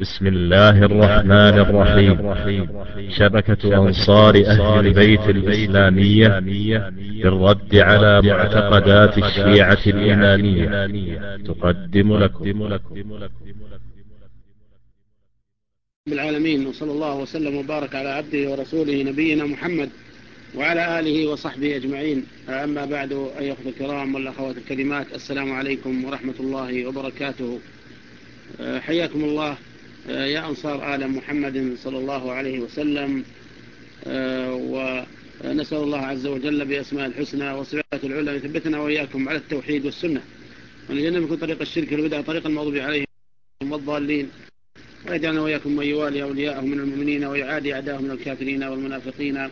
بسم الله الرحمن الرحيم. شبكة أنصار أهل البيت الإسلامية بالرد على معتقدات الشيعة الإمامية تقدم لكم. بالعالمين وصلى الله وسلم وبارك على عبده ورسوله نبينا محمد وعلى آله وصحبه أجمعين. أما بعد أيها الكرام والأخوات الكريمات السلام عليكم ورحمة الله وبركاته. حياكم الله. يا أنصار آل محمد صلى الله عليه وسلم ونسأل الله عز وجل بأسماء الحسنى وصفات العلى يثبتنا وإياكم على التوحيد والسنة. ونجنبكم طريق الشرك والبدع طريق المغضوب عليهم والضالين. ويجعلنا وإياكم من يوالي أولياءه من المؤمنين ويعادي أعداءه من الكافرين والمنافقين.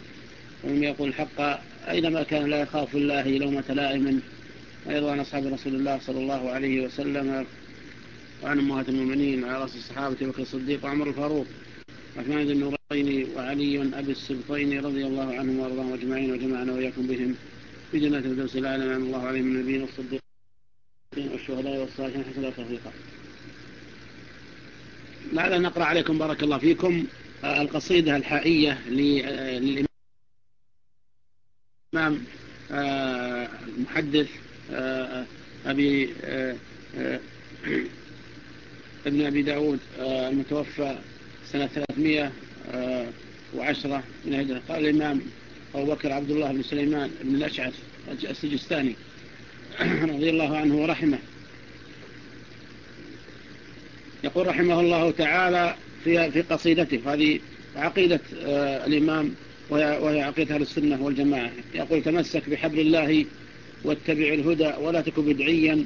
ومن يقول الحق أينما كان لا يخاف الله لومة لائم. أيضا أصحاب رسول الله صلى الله عليه وسلم. وعن أمهات المؤمنين وعلى رأس الصحابة بكر الصديق وعمر الفاروق وعثمان بن النورين وعلي أبي السبطين رضي الله عنهم وأرضاهم أجمعين وجمعنا وإياكم بهم في جنات الفردوس الأعلى نعم الله عليهم من النبيين والصديقين والشهداء والصالحين حسن توفيقا لعل نقرأ عليكم بارك الله فيكم القصيدة الحائية للإمام المحدث أبي ابن أبي داود المتوفى سنة 310 من الهجرة. قال الإمام أبو بكر عبد الله بن سليمان بن الأشعث السجستاني رضي الله عنه ورحمه. يقول رحمه الله تعالى في قصيدته هذه عقيدة الإمام وهي عقيدة أهل السنة والجماعة. يقول تمسك بحبل الله واتبع الهدى ولا تكن بدعيا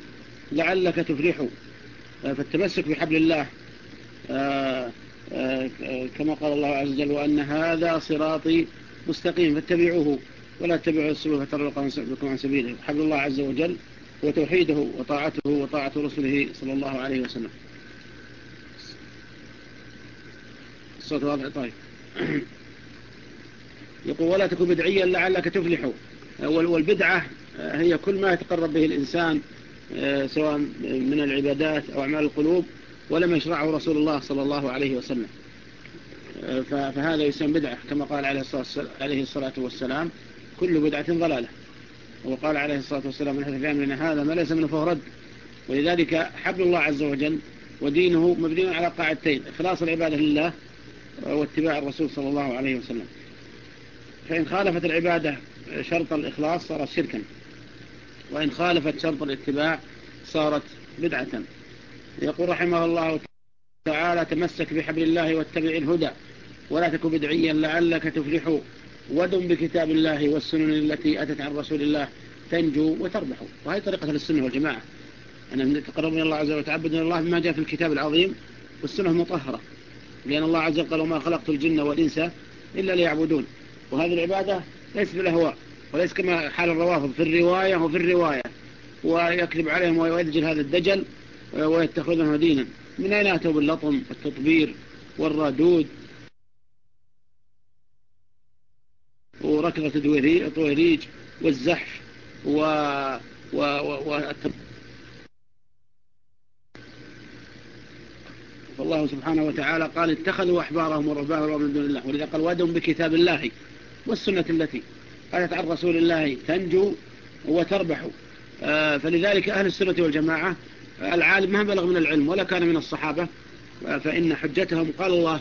لعلك تفلح فالتمسك بحبل الله كما قال الله عز وجل وأن هذا صراطي مستقيم فاتبعوه ولا تتبعوا السبل بكم عن سبيله. حبل الله عز وجل وتوحيده وطاعته وطاعة رسله صلى الله عليه وسلم. الصوت واضح؟ طيب. يقول ولا تكن بدعيا لعلك تفلح. والبدعة هي كل ما يتقرب به الإنسان سواء من العبادات أو أعمال القلوب ولم يشرعه رسول الله صلى الله عليه وسلم. فهذا يسمى بدعة كما قال عليه الصلاة والسلام كل بدعة ضلالة. وقال عليه الصلاة والسلام من حدث من هذا ما ليس منه فهو رد. ولذلك حبل الله عز وجل ودينه مبني على قاعدتين إخلاص العبادة لله واتباع الرسول صلى الله عليه وسلم. فإن خالفت العبادة شرط الإخلاص صارت شركا. وإن خالفت شرط الاتباع صارت بدعة. يقول رحمه الله تعالى تمسك بحبل الله واتبع الهدى ولا تكن بدعيا لعلك تفلح. ودم بكتاب الله والسنن التي أتت عن رسول الله تنجو وتربح. وهي طريقة السنة والجماعة. أن نتقرب من الله عز وجل وتعبد من الله بما جاء في الكتاب العظيم والسنة المطهرة لأن الله عز وجل قال وما خلقت الجن والإنس إلا ليعبدون. وهذه العبادة ليس بالأهواء وليس كما حال الروافض في الرواية وفي الرواية. ويكذب عليهم ويدجل هذا الدجل ويتخذونه دينا. من أين أتوا باللطم والتطبير والردود وركضة الطويريج والزحف و... و... و... فالله سبحانه وتعالى قال اتخذوا أحبارهم ورهبانهم من دون الله ولذا قال وادهم بكتاب الله والسنة التي قالت عن رسول الله تنجو وتربح. فلذلك أهل السنة والجماعة العالم ما بلغ من العلم ولا كان من الصحابة فإن حجتهم قال الله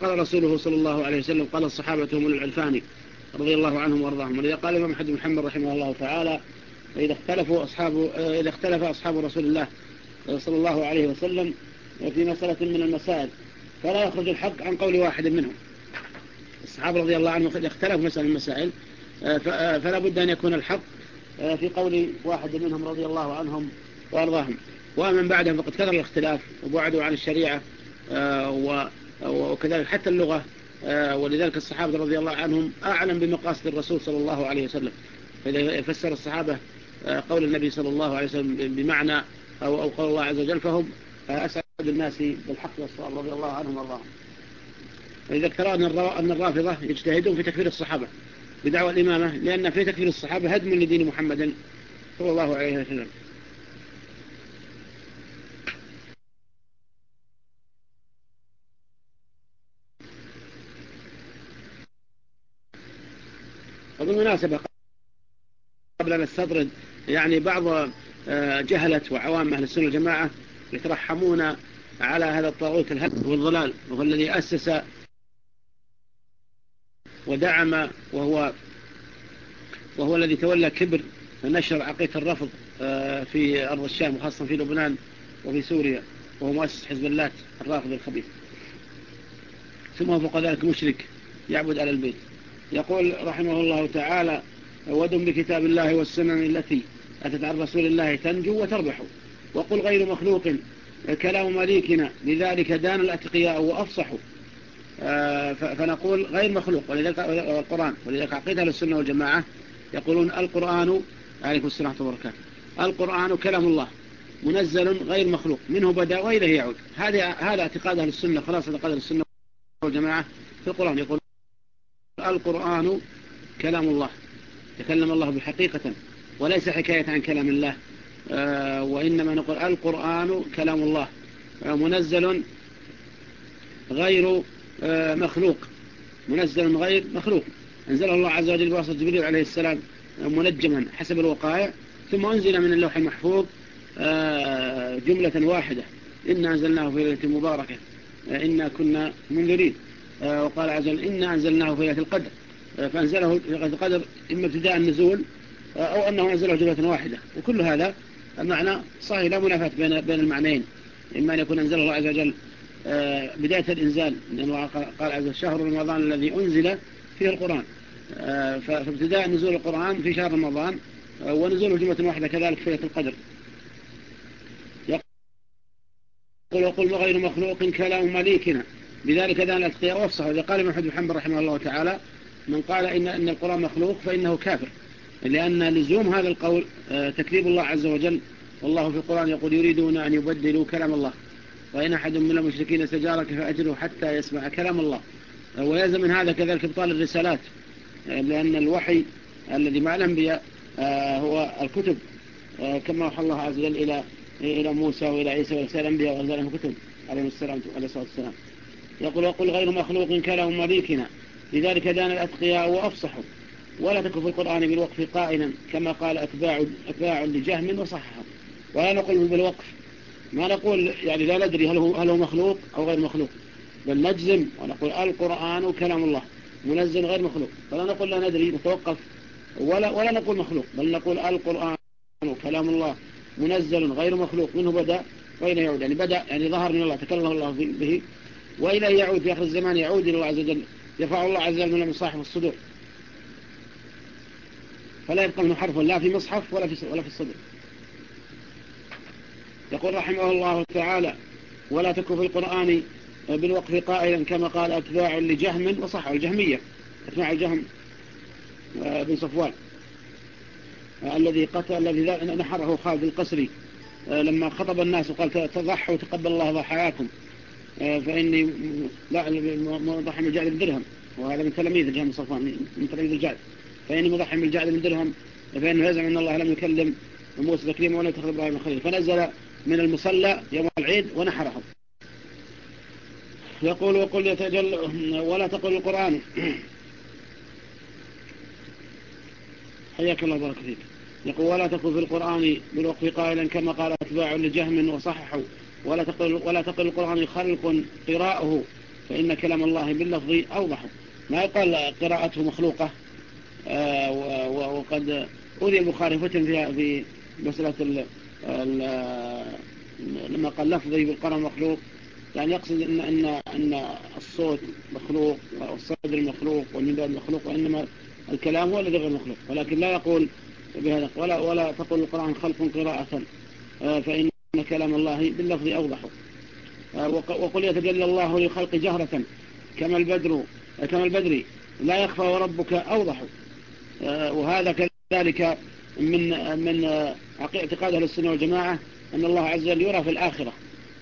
قال رسوله صلى الله عليه وسلم قال الصحابة هم العلفاني رضي الله عنهم وأرضاهم. ولذا قال الإمام حد محمد رحمه الله تعالى إذا اختلفوا أصحاب إذا اختلف أصحاب رسول الله صلى الله عليه وسلم في مسألة من المسائل فلا يخرج الحق عن قول واحد منهم. الصحابة رضي الله عنهم اختلفوا مسألة المسائل فلا بد أن يكون الحق في قول واحد منهم رضي الله عنهم وأرضاهم. ومن بعدهم فقد كثر الاختلاف وبعدوا عن الشريعة وكذلك حتى اللغة ولذلك الصحابة رضي الله عنهم أعلم بمقاصد الرسول صلى الله عليه وسلم. فإذا فسر الصحابة قول النبي صلى الله عليه وسلم بمعنى أو, أو قول الله عز وجل فهم أسعد الناس بالحق والصواب رضي الله عنهم وأرضاهم. فإذا ترى أن الرافضة يجتهدون في تكفير الصحابة. بدعوى الإمامة لأن في تكفير الصحابة هدم لدين محمد صلى الله عليه وسلم. وبالمناسبة قبل أن استطرد يعني بعض آه، جهلة وعوام أهل السنة والجماعة يترحمون على هذا الطاغوت الهدم والضلال وهو الذي أسس ودعم وهو وهو الذي تولى كبر نشر عقيدة الرفض آه، في أرض الشام وخاصة في لبنان وفي سوريا وهو مؤسس حزب الله الرافض الخبيث. ثم فوق ذلك مشرك يعبد على البيت. يقول رحمه الله تعالى ودم بكتاب الله والسنن التي أتت عن رسول الله تنجو وتربح. وقل غير مخلوق كلام مليكنا لذلك دان الأتقياء وأفصحوا فنقول غير مخلوق. ولذلك القرآن ولذلك عقيدة للسنة والجماعة يقولون القرآن عليكم السلام وبركاته. القرآن كلام الله منزل غير مخلوق. منه بدأ وإليه يعود. هذا هذا اعتقاد أهل السنة خلاص اعتقاد أهل السنة والجماعة في القرآن. يقول القرآن كلام الله. تكلم الله بحقيقة وليس حكاية عن كلام الله. آه، وإنما نقول القرآن كلام الله. آه، منزل غير آه، مخلوق. منزل غير مخلوق. أنزله الله عز وجل بواسطة جبريل عليه السلام منجما حسب الوقائع ثم أنزل من اللوح المحفوظ جملة واحدة. إنا أنزلناه في ليلة مباركة إنا كنا منذرين. وقال عز وجل إنا أنزلناه في ليلة القدر. فأنزله في ليلة القدر إما ابتداء النزول أو أنه أنزله جملة واحدة. وكل هذا المعنى صحيح لا منافاة بين بين المعنيين. إما أن يكون أنزل الله عز وجل آه، بداية الإنزال لأنه قال عز وجل شهر رمضان الذي أنزل فيه القرآن. آه، فابتداء نزول القرآن في شهر رمضان آه، ونزوله جملة واحدة كذلك في القدر. يقول وقل غير مخلوق كلام مليكنا. بذلك دان الاتقياء وافصح إذا قال إبن حد محمد رحمه الله تعالى من قال إن, إن القرآن مخلوق فإنه كافر. لأن لزوم هذا القول آه، تكذيب الله عز وجل. والله في القرآن يقول يريدون أن يبدلوا كلام الله. وإن أحد من المشركين استجارك فأجره حتى يسمع كلام الله. آه، ويلزم من هذا كذلك إبطال الرسالات آه، لأن الوحي الذي مع الأنبياء هو الكتب. كما وحى الله عز وجل إلى إلى موسى وإلى عيسى وإلى الأنبياء وأنزلهم كتب عليه الصلاة والسلام. يقول وقل غير مخلوق كلام مليكنا. لذلك دان الأتقياء وأفصحوا. ولا تكن في القرآن بالوقف قائلا كما قال أتباع, أتباع لجهم وصححه ولا نقول بالوقف ما نقول يعني لا ندري هل هو, هل هو مخلوق أو غير مخلوق. بل نجزم ونقول القرآن كلام الله منزل غير مخلوق. فلا نقول لا ندري نتوقف. ولا, ولا نقول مخلوق بل نقول القرآن كلام الله منزل غير مخلوق. منه بدأ وإليه يعود. يعني بدأ يعني ظهر من الله تكلم الله به وإليه يعود في آخر الزمان يعود إلى الله عز وجل. يفعل الله عز وجل من مصاحف الصدور فلا يبقى منه حرف لا في مصحف ولا في ولا في الصدر يقول رحمه الله تعالى ولا تكن في القرآن بالوقف قائلا كما قال أتباع لجهم وصح الجهمية. أتباع الجهم آه، بن صفوان آه، الذي قتل الذي نحره خالد القسري آه، لما خطب الناس وقال تضحوا وتقبل الله ضحاياكم. فإني لا مضحي من جعل بدرهم وهذا من تلاميذ الجهم صفوان من تلاميذ الجعل. فإني مضحي من الجعل من درهم فإنه يزعم أن الله لم يكلم موسى تكليما ولا يتخذ إبراهيم خليل فنزل من المصلى يوم العيد ونحره يقول وقل يتجل ولا تقل القرآن. حياك الله بارك فيك. يقول ولا تقل في القرآن بالوقف قائلا كما قال أتباع لجهم وصححوا ولا تقل, ولا تقل القرآن خلق قراءه فإن كلام الله باللفظ أوضح. ما يقال قراءته مخلوقة؟ آه، وقد أذي البخاري فتن في مسألة لما قال لفظي بالقرآن مخلوق يعني يقصد أن, أن, أن الصوت مخلوق والصدر مخلوق والمداد مخلوق وإنما الكلام هو الذي غير مخلوق. ولكن لا يقول بهذا ولا, ولا تقول القرآن خلق قراءة. آه، فإن كلام الله باللفظ أوضح. آه، وقل يتجلى الله للخلق جهرة كما البدر كما البدر لا يخفى وربك أوضح. آه، وهذا كذلك من من اعتقاد أهل السنة والجماعة أن الله عز وجل يرى في الآخرة.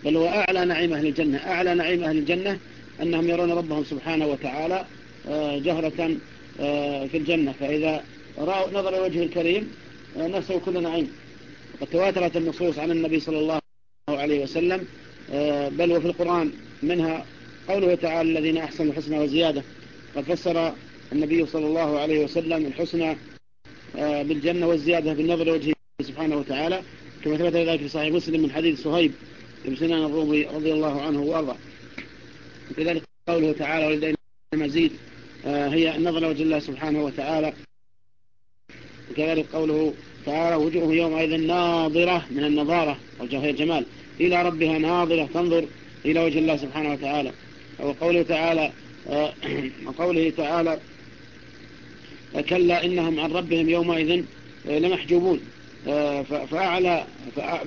بل هو أعلى نعيم أهل الجنة. أعلى نعيم أهل الجنة أنهم يرون ربهم سبحانه وتعالى آه، جهرة آه، في الجنة. فإذا رأوا نظر وجه الكريم نفسه كل نعيم. وقد تواترت النصوص عن النبي صلى الله عليه وسلم بل وفي القرآن منها قوله تعالى الذين أحسنوا الحسنى وزيادة. قد فسر النبي صلى الله عليه وسلم الحسنى آه، بالجنة والزيادة بالنظر وجهه سبحانه وتعالى كما ثبت ذلك في صحيح مسلم من حديث صهيب بن سنان الرومي رضي الله عنه وأرضاه. وكذلك قوله تعالى ولدينا مزيد آه، هي النظر وجه الله سبحانه وتعالى. وكذلك قوله تعالى وجوه يومئذ ناظرة من النظارة وجه الجمال. إلى ربها ناظرة تنظر إلى وجه الله سبحانه وتعالى. وقوله تعالى وقوله تعالى كلا إنهم عن ربهم يومئذ لمحجوبون. فأعلى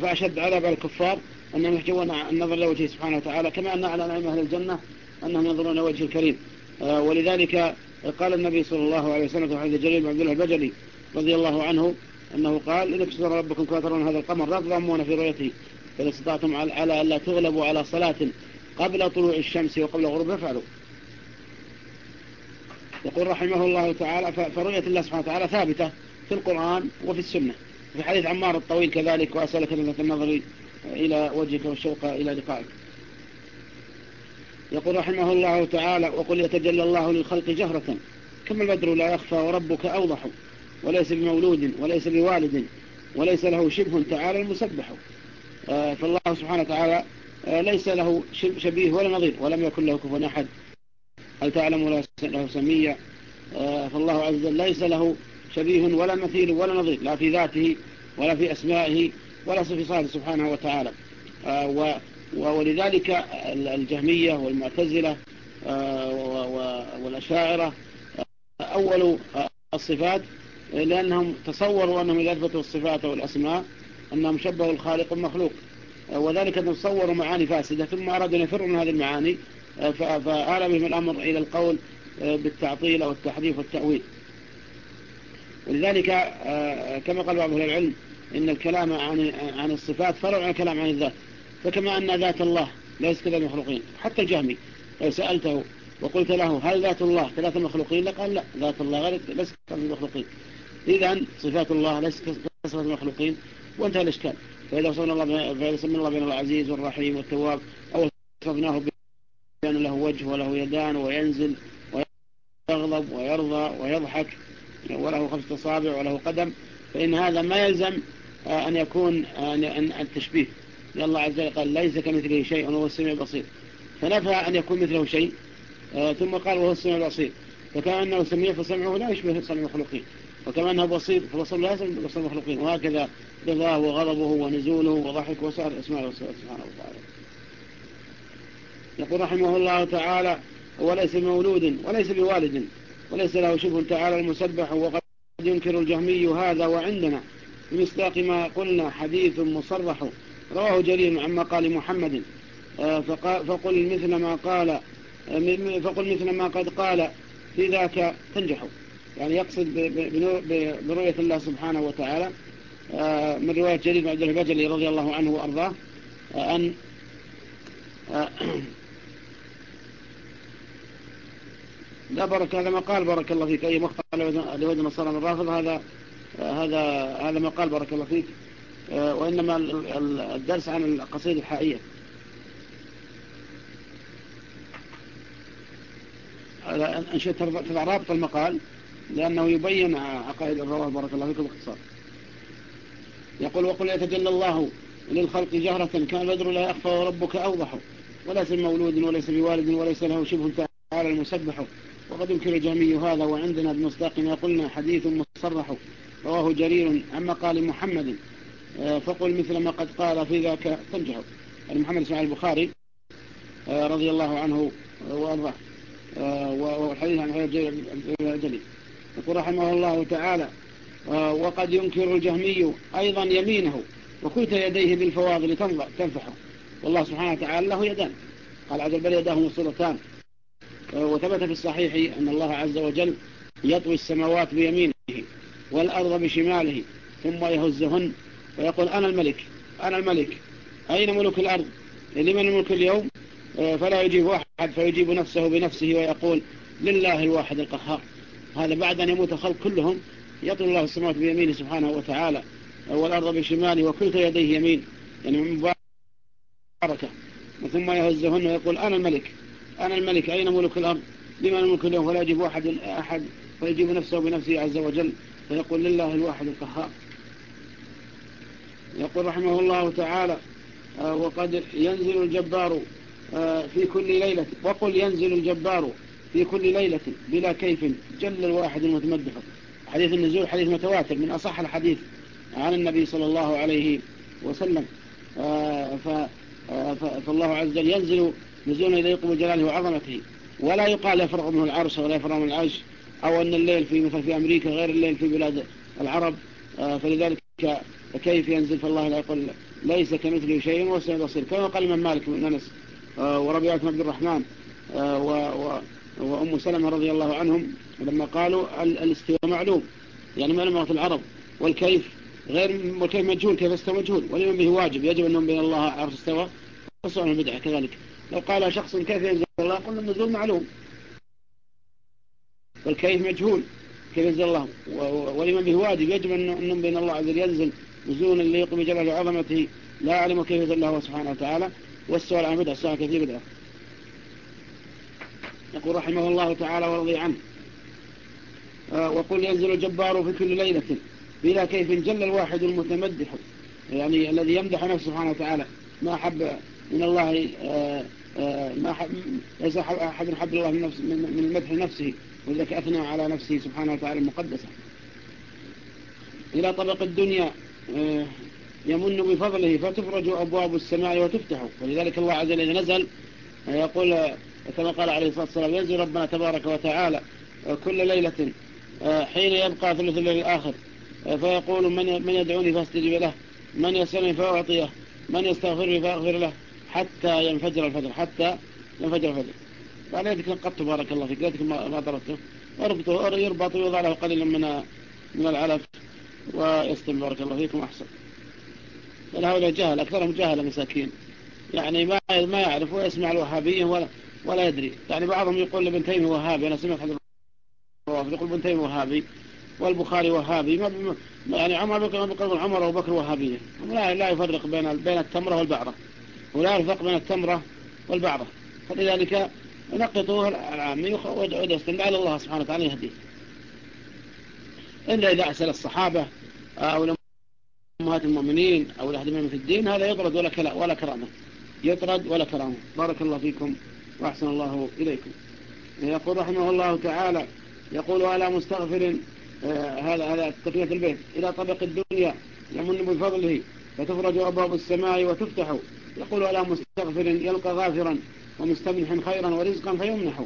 فأشد عذاب الكفار أنهم يحجبون النظر لوجهه سبحانه وتعالى كما أن على نعيم أهل الجنة أنهم ينظرون وجه الكريم. ولذلك قال النبي صلى الله عليه وسلم في حديث جليل عبد الله البجلي رضي الله عنه أنه قال إن كسر ربكم كما هذا القمر لا تضامون في رؤيته فإن استطعتم على ألا تغلبوا على صلاة قبل طلوع الشمس وقبل غروبها فعلوا. يقول رحمه الله تعالى فرؤية الله سبحانه وتعالى ثابتة في القرآن وفي السنة. في حديث عمار الطويل كذلك وأسألك لذة النظر إلى وجهك والشوق إلى لقائك. يقول رحمه الله تعالى وقل يتجلى الله للخلق جهرة كما البدر لا يخفى وربك أوضح وليس بمولود وليس بوالد وليس له شبه تعالى المسبح آه، فالله سبحانه وتعالى آه، ليس له شبيه ولا نظير ولم يكن له كفوا أحد. هل تعلم له سمية آه، فالله عز وجل ليس له شبيه ولا مثيل ولا نظير لا في ذاته ولا في أسمائه ولا في صفاته سبحانه وتعالى. ولذلك الجهمية والمعتزلة والأشاعرة أول الصفات لأنهم تصوروا أنهم إذا أثبتوا الصفات والأسماء أنهم شبهوا الخالق المخلوق وذلك أنهم تصوروا معاني فاسدة ثم أرادوا أن يفروا من هذه المعاني فآل بهم الأمر إلى القول بالتعطيل أو التحريف والتأويل. ولذلك كما قال بعض العلم إن الكلام عن عن الصفات فرع عن الكلام عن الذات. فكما أن ذات الله ليس كذا المخلوقين. حتى الجهمي لو سألته وقلت له هل ذات الله ثلاث مخلوقين لقال لا ذات الله غير ليس كذا المخلوقين. إذا صفات الله ليست كصفات المخلوقين. وانتهى الإشكال. فإذا وصلنا الله فإذا سمينا الله بين العزيز والرحيم والتواب أو وصفناه بأن له وجه وله يدان وينزل ويغضب ويرضى ويضحك وله خمسة أصابع وله قدم فإن هذا ما يلزم أن يكون آه، أن التشبيه. لأن الله عز وجل قال ليس كمثله شيء وهو السميع البصير. فنفى أن يكون مثله شيء آه، ثم قال وهو السميع البصير. فكان أنه سميع فسمعه لا يشبه سمع المخلوقين. وكما أنه بصير فبصر لا يسمع بصر المخلوقين. وهكذا رضاه وغضبه ونزوله وضحك وسائر اسماء والصفات سبحانه وتعالى. يقول رحمه الله تعالى وليس بمولود وليس بوالد وليس له شبه تعالى المسبح وقد ينكر الجهمي هذا وعندنا. بمصداق ما قلنا حديث مصرح. رواه جرير عما قال محمد. آه، فقل مثل ما قال آه، فقل مثل ما قد قال في ذاك تنجح. يعني يقصد برؤية الله سبحانه وتعالى. آه، من رواية جرير بن عبد البجلي رضي الله عنه وأرضاه أن لا برك هذا ما قال بارك الله فيك أي مقطع لوجه نصارى من رافض هذا هذا هذا ما قال بارك الله فيك. وإنما الدرس عن القصيدة الحائية. أنشئ تضع رابط المقال لأنه يبين عقائد الرواة بارك الله فيكم باختصار. يقول وقل يتجلى الله للخلق جهرة كان البدر لا يخفى وربك أوضح وليس مولود وليس بوالد وليس له شبه تعالى المسبح وقد ينكر الجهمي هذا وعندنا بمصداق ما قلنا حديث مصرح رواه جرير عما قال محمد. آه، فقل مثل ما قد قال في ذاك تنجح يعني محمد اسماعيل البخاري آه، رضي الله عنه وأرضاه. آه، والحديث عن غير جليل. يقول رحمه الله تعالى وقد ينكر الجهمي أيضا يمينه وكلت يديه بالفواضل تنفحه. والله سبحانه وتعالى له يدان. قال عز وجل يداه مصرتان وثبت في الصحيح أن الله عز وجل يطوي السماوات بيمينه. والأرض بشماله ثم يهزهن ويقول أنا الملك أنا الملك. أين ملك الأرض؟ لمن الملك اليوم؟ فلا يجيب واحد فيجيب نفسه بنفسه ويقول لله الواحد القهار. هذا بعد أن يموت الخلق كلهم يطل الله السماوات بيمينه سبحانه وتعالى والأرض بشماله وكلتا يديه يمين يعني مباركة. ثم يهزهن ويقول أنا الملك أنا الملك. أين ملك الأرض؟ لمن الملك اليوم؟ فلا يجيب أحد أحد. فيجيب نفسه بنفسه عز وجل. فيقول لله الواحد القهار. يقول رحمه الله تعالى آه، وقد ينزل الجبار آه، في كل ليلة. وقل ينزل الجبار في كل ليلة بلا كيف جل الواحد المتمدح. حديث النزول حديث متواتر من أصح الحديث عن النبي صلى الله عليه وسلم. آه، فالله عز وجل ينزل نزولا يليق بجلاله وعظمته. ولا يقال يفرغ منه العرش ولا يفرغ من العرش. أو أن الليل في مثل في أمريكا غير الليل في بلاد العرب فلذلك كيف ينزل؟ فالله لا يقول ليس كمثله شيء وسع بصير كما قال من مالك من أنس آه، وربيعة بن عبد الرحمن آه، وأم سلمة رضي الله عنهم لما قالوا الاستواء معلوم. يعني معلومة العرب. والكيف غير والكيف مجهول كيف استوى مجهول؟ ولمن به واجب. يجب أنهم بين الله عرف استوى فسؤال البدعة كذلك. لو قال شخص كيف ينزل الله؟ قلنا النزول معلوم. والكيف مجهول. كيف ينزل الله؟ ولمن به واجب يجب أنهم بين الله عز وجل ينزل نزولا ليق بجلال وعظمته لا أعلم كيف ينزل الله سبحانه وتعالى. والسؤال عن بدعة السؤال كثير بدعة يقول رحمه الله تعالى ورضي عنه. آه، وقل ينزل الجبار في كل ليلة. بلا كيف جل الواحد المتمدح. يعني الذي يمدح نفسه سبحانه وتعالى. ما حب من الله آه، آه، ما حب ليس أحد حب الله من, نفس من المدح نفسه. ولذلك أثنى على نفسه سبحانه وتعالى المقدسة إلى طبق الدنيا يمن بفضله فتفرج أبواب السماء وتفتح. ولذلك الله عز وجل نزل يقول كما قال عليه الصلاة والسلام ينزل ربنا تبارك وتعالى كل ليلة حين يبقى ثلث الليل الآخر. فيقول من, من يدعوني فاستجيب له من يسألني فأعطيه من يستغفرني فأغفر له حتى ينفجر الفجر حتى ينفجر الفجر. ذلك نقطت بارك الله فيك. ذلك ما ضربته اربطه يربط ويوضع له قليلا من من العلف. ويستم بارك الله فيكم أحسن. بل هؤلاء جهل. أكثرهم جهل مساكين. يعني ما ما يعرف ويسمع الوهابية ولا ولا يدري. يعني بعضهم يقول لابن تيمية وهابي. أنا سمعت حديث يقول ابن تيمية وهابي. والبخاري وهابي. ما يعني عمر بكر عمر وابو بكر وهابية لا لا يفرق بين بين التمرة والبعرة. ولا يفرق بين التمرة والبعرة. فلذلك نقطه العامي يستمع على الله سبحانه وتعالى يهديه. إلا إذا أسأل الصحابة أو أمهات المؤمنين أو الأحد منهم في الدين هذا يطرد ولا, كلا ولا كرامة. يطرد ولا كرامة. بارك الله فيكم وأحسن الله إليكم. يقول رحمه الله تعالى يقول على مستغفر آه هذا هذا تقية البيت. إلى طبق الدنيا يمن بفضله فتفرج أبواب السماء وتفتح. يقول على مستغفر يلقى غافرا. ومستمنح خيرا ورزقا فيمنح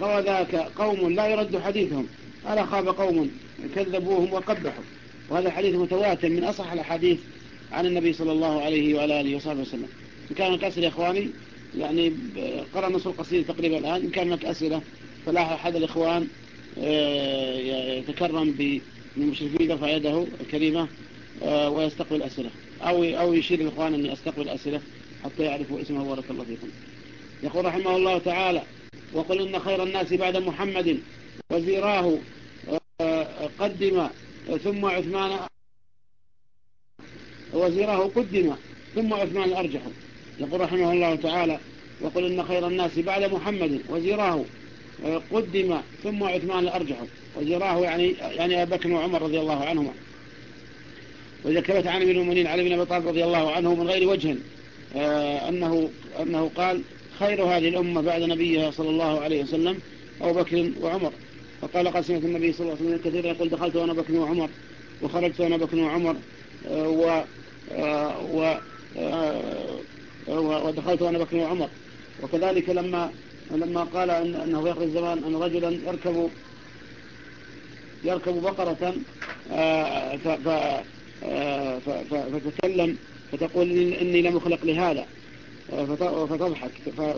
روى ذاك قوم لا يرد حديثهم. ألا خاب قوم كذبوهم وقبحوا. وهذا حديث متواتر من أصح الحديث عن النبي صلى الله عليه وعلى آله وصحبه وسلم. إن كان لك أسئلة إخواني يعني قرأ نص القصيدة تقريبا الآن. إن كان لك أسئلة فلا أحد الإخوان آه، يتكرم بالمشرفين يرفع يده الكريمة آه، ويستقبل أسئلة. أو أو يشير الإخوان أني أستقبل أسئلة حتى يعرفوا اسمه. بارك الله فيكم. يقول رحمه الله تعالى وقل إن خير الناس بعد محمد وزيراه آه، قدم ثم عثمان وزيره قدم ثم عثمان الأرجح. يقول رحمه الله تعالى وقل إن خير الناس بعد محمد وزيراه قدم ثم عثمان الأرجح. وزيراه يعني يعني أبا بكر وعمر رضي الله عنهما. وإذا كبت عن المؤمنين علي بن أبي طالب رضي الله عنه من غير وجه آه، أنه, أنه قال خير هذه الأمة بعد نبيها صلى الله عليه وسلم أبو بكر وعمر. فقال قسمة النبي صلى الله عليه وسلم كثيرا يقول دخلت وأنا بكر وعمر وخرجت وأنا بكر وعمر آه، و آه، و آه، ودخلت وأنا بكر وعمر. وكذلك لما لما قال أنه يخرج الزمان أن رجلا يركب يركب بقرة فتكلم فتقول إني لم أخلق لهذا. فتضحك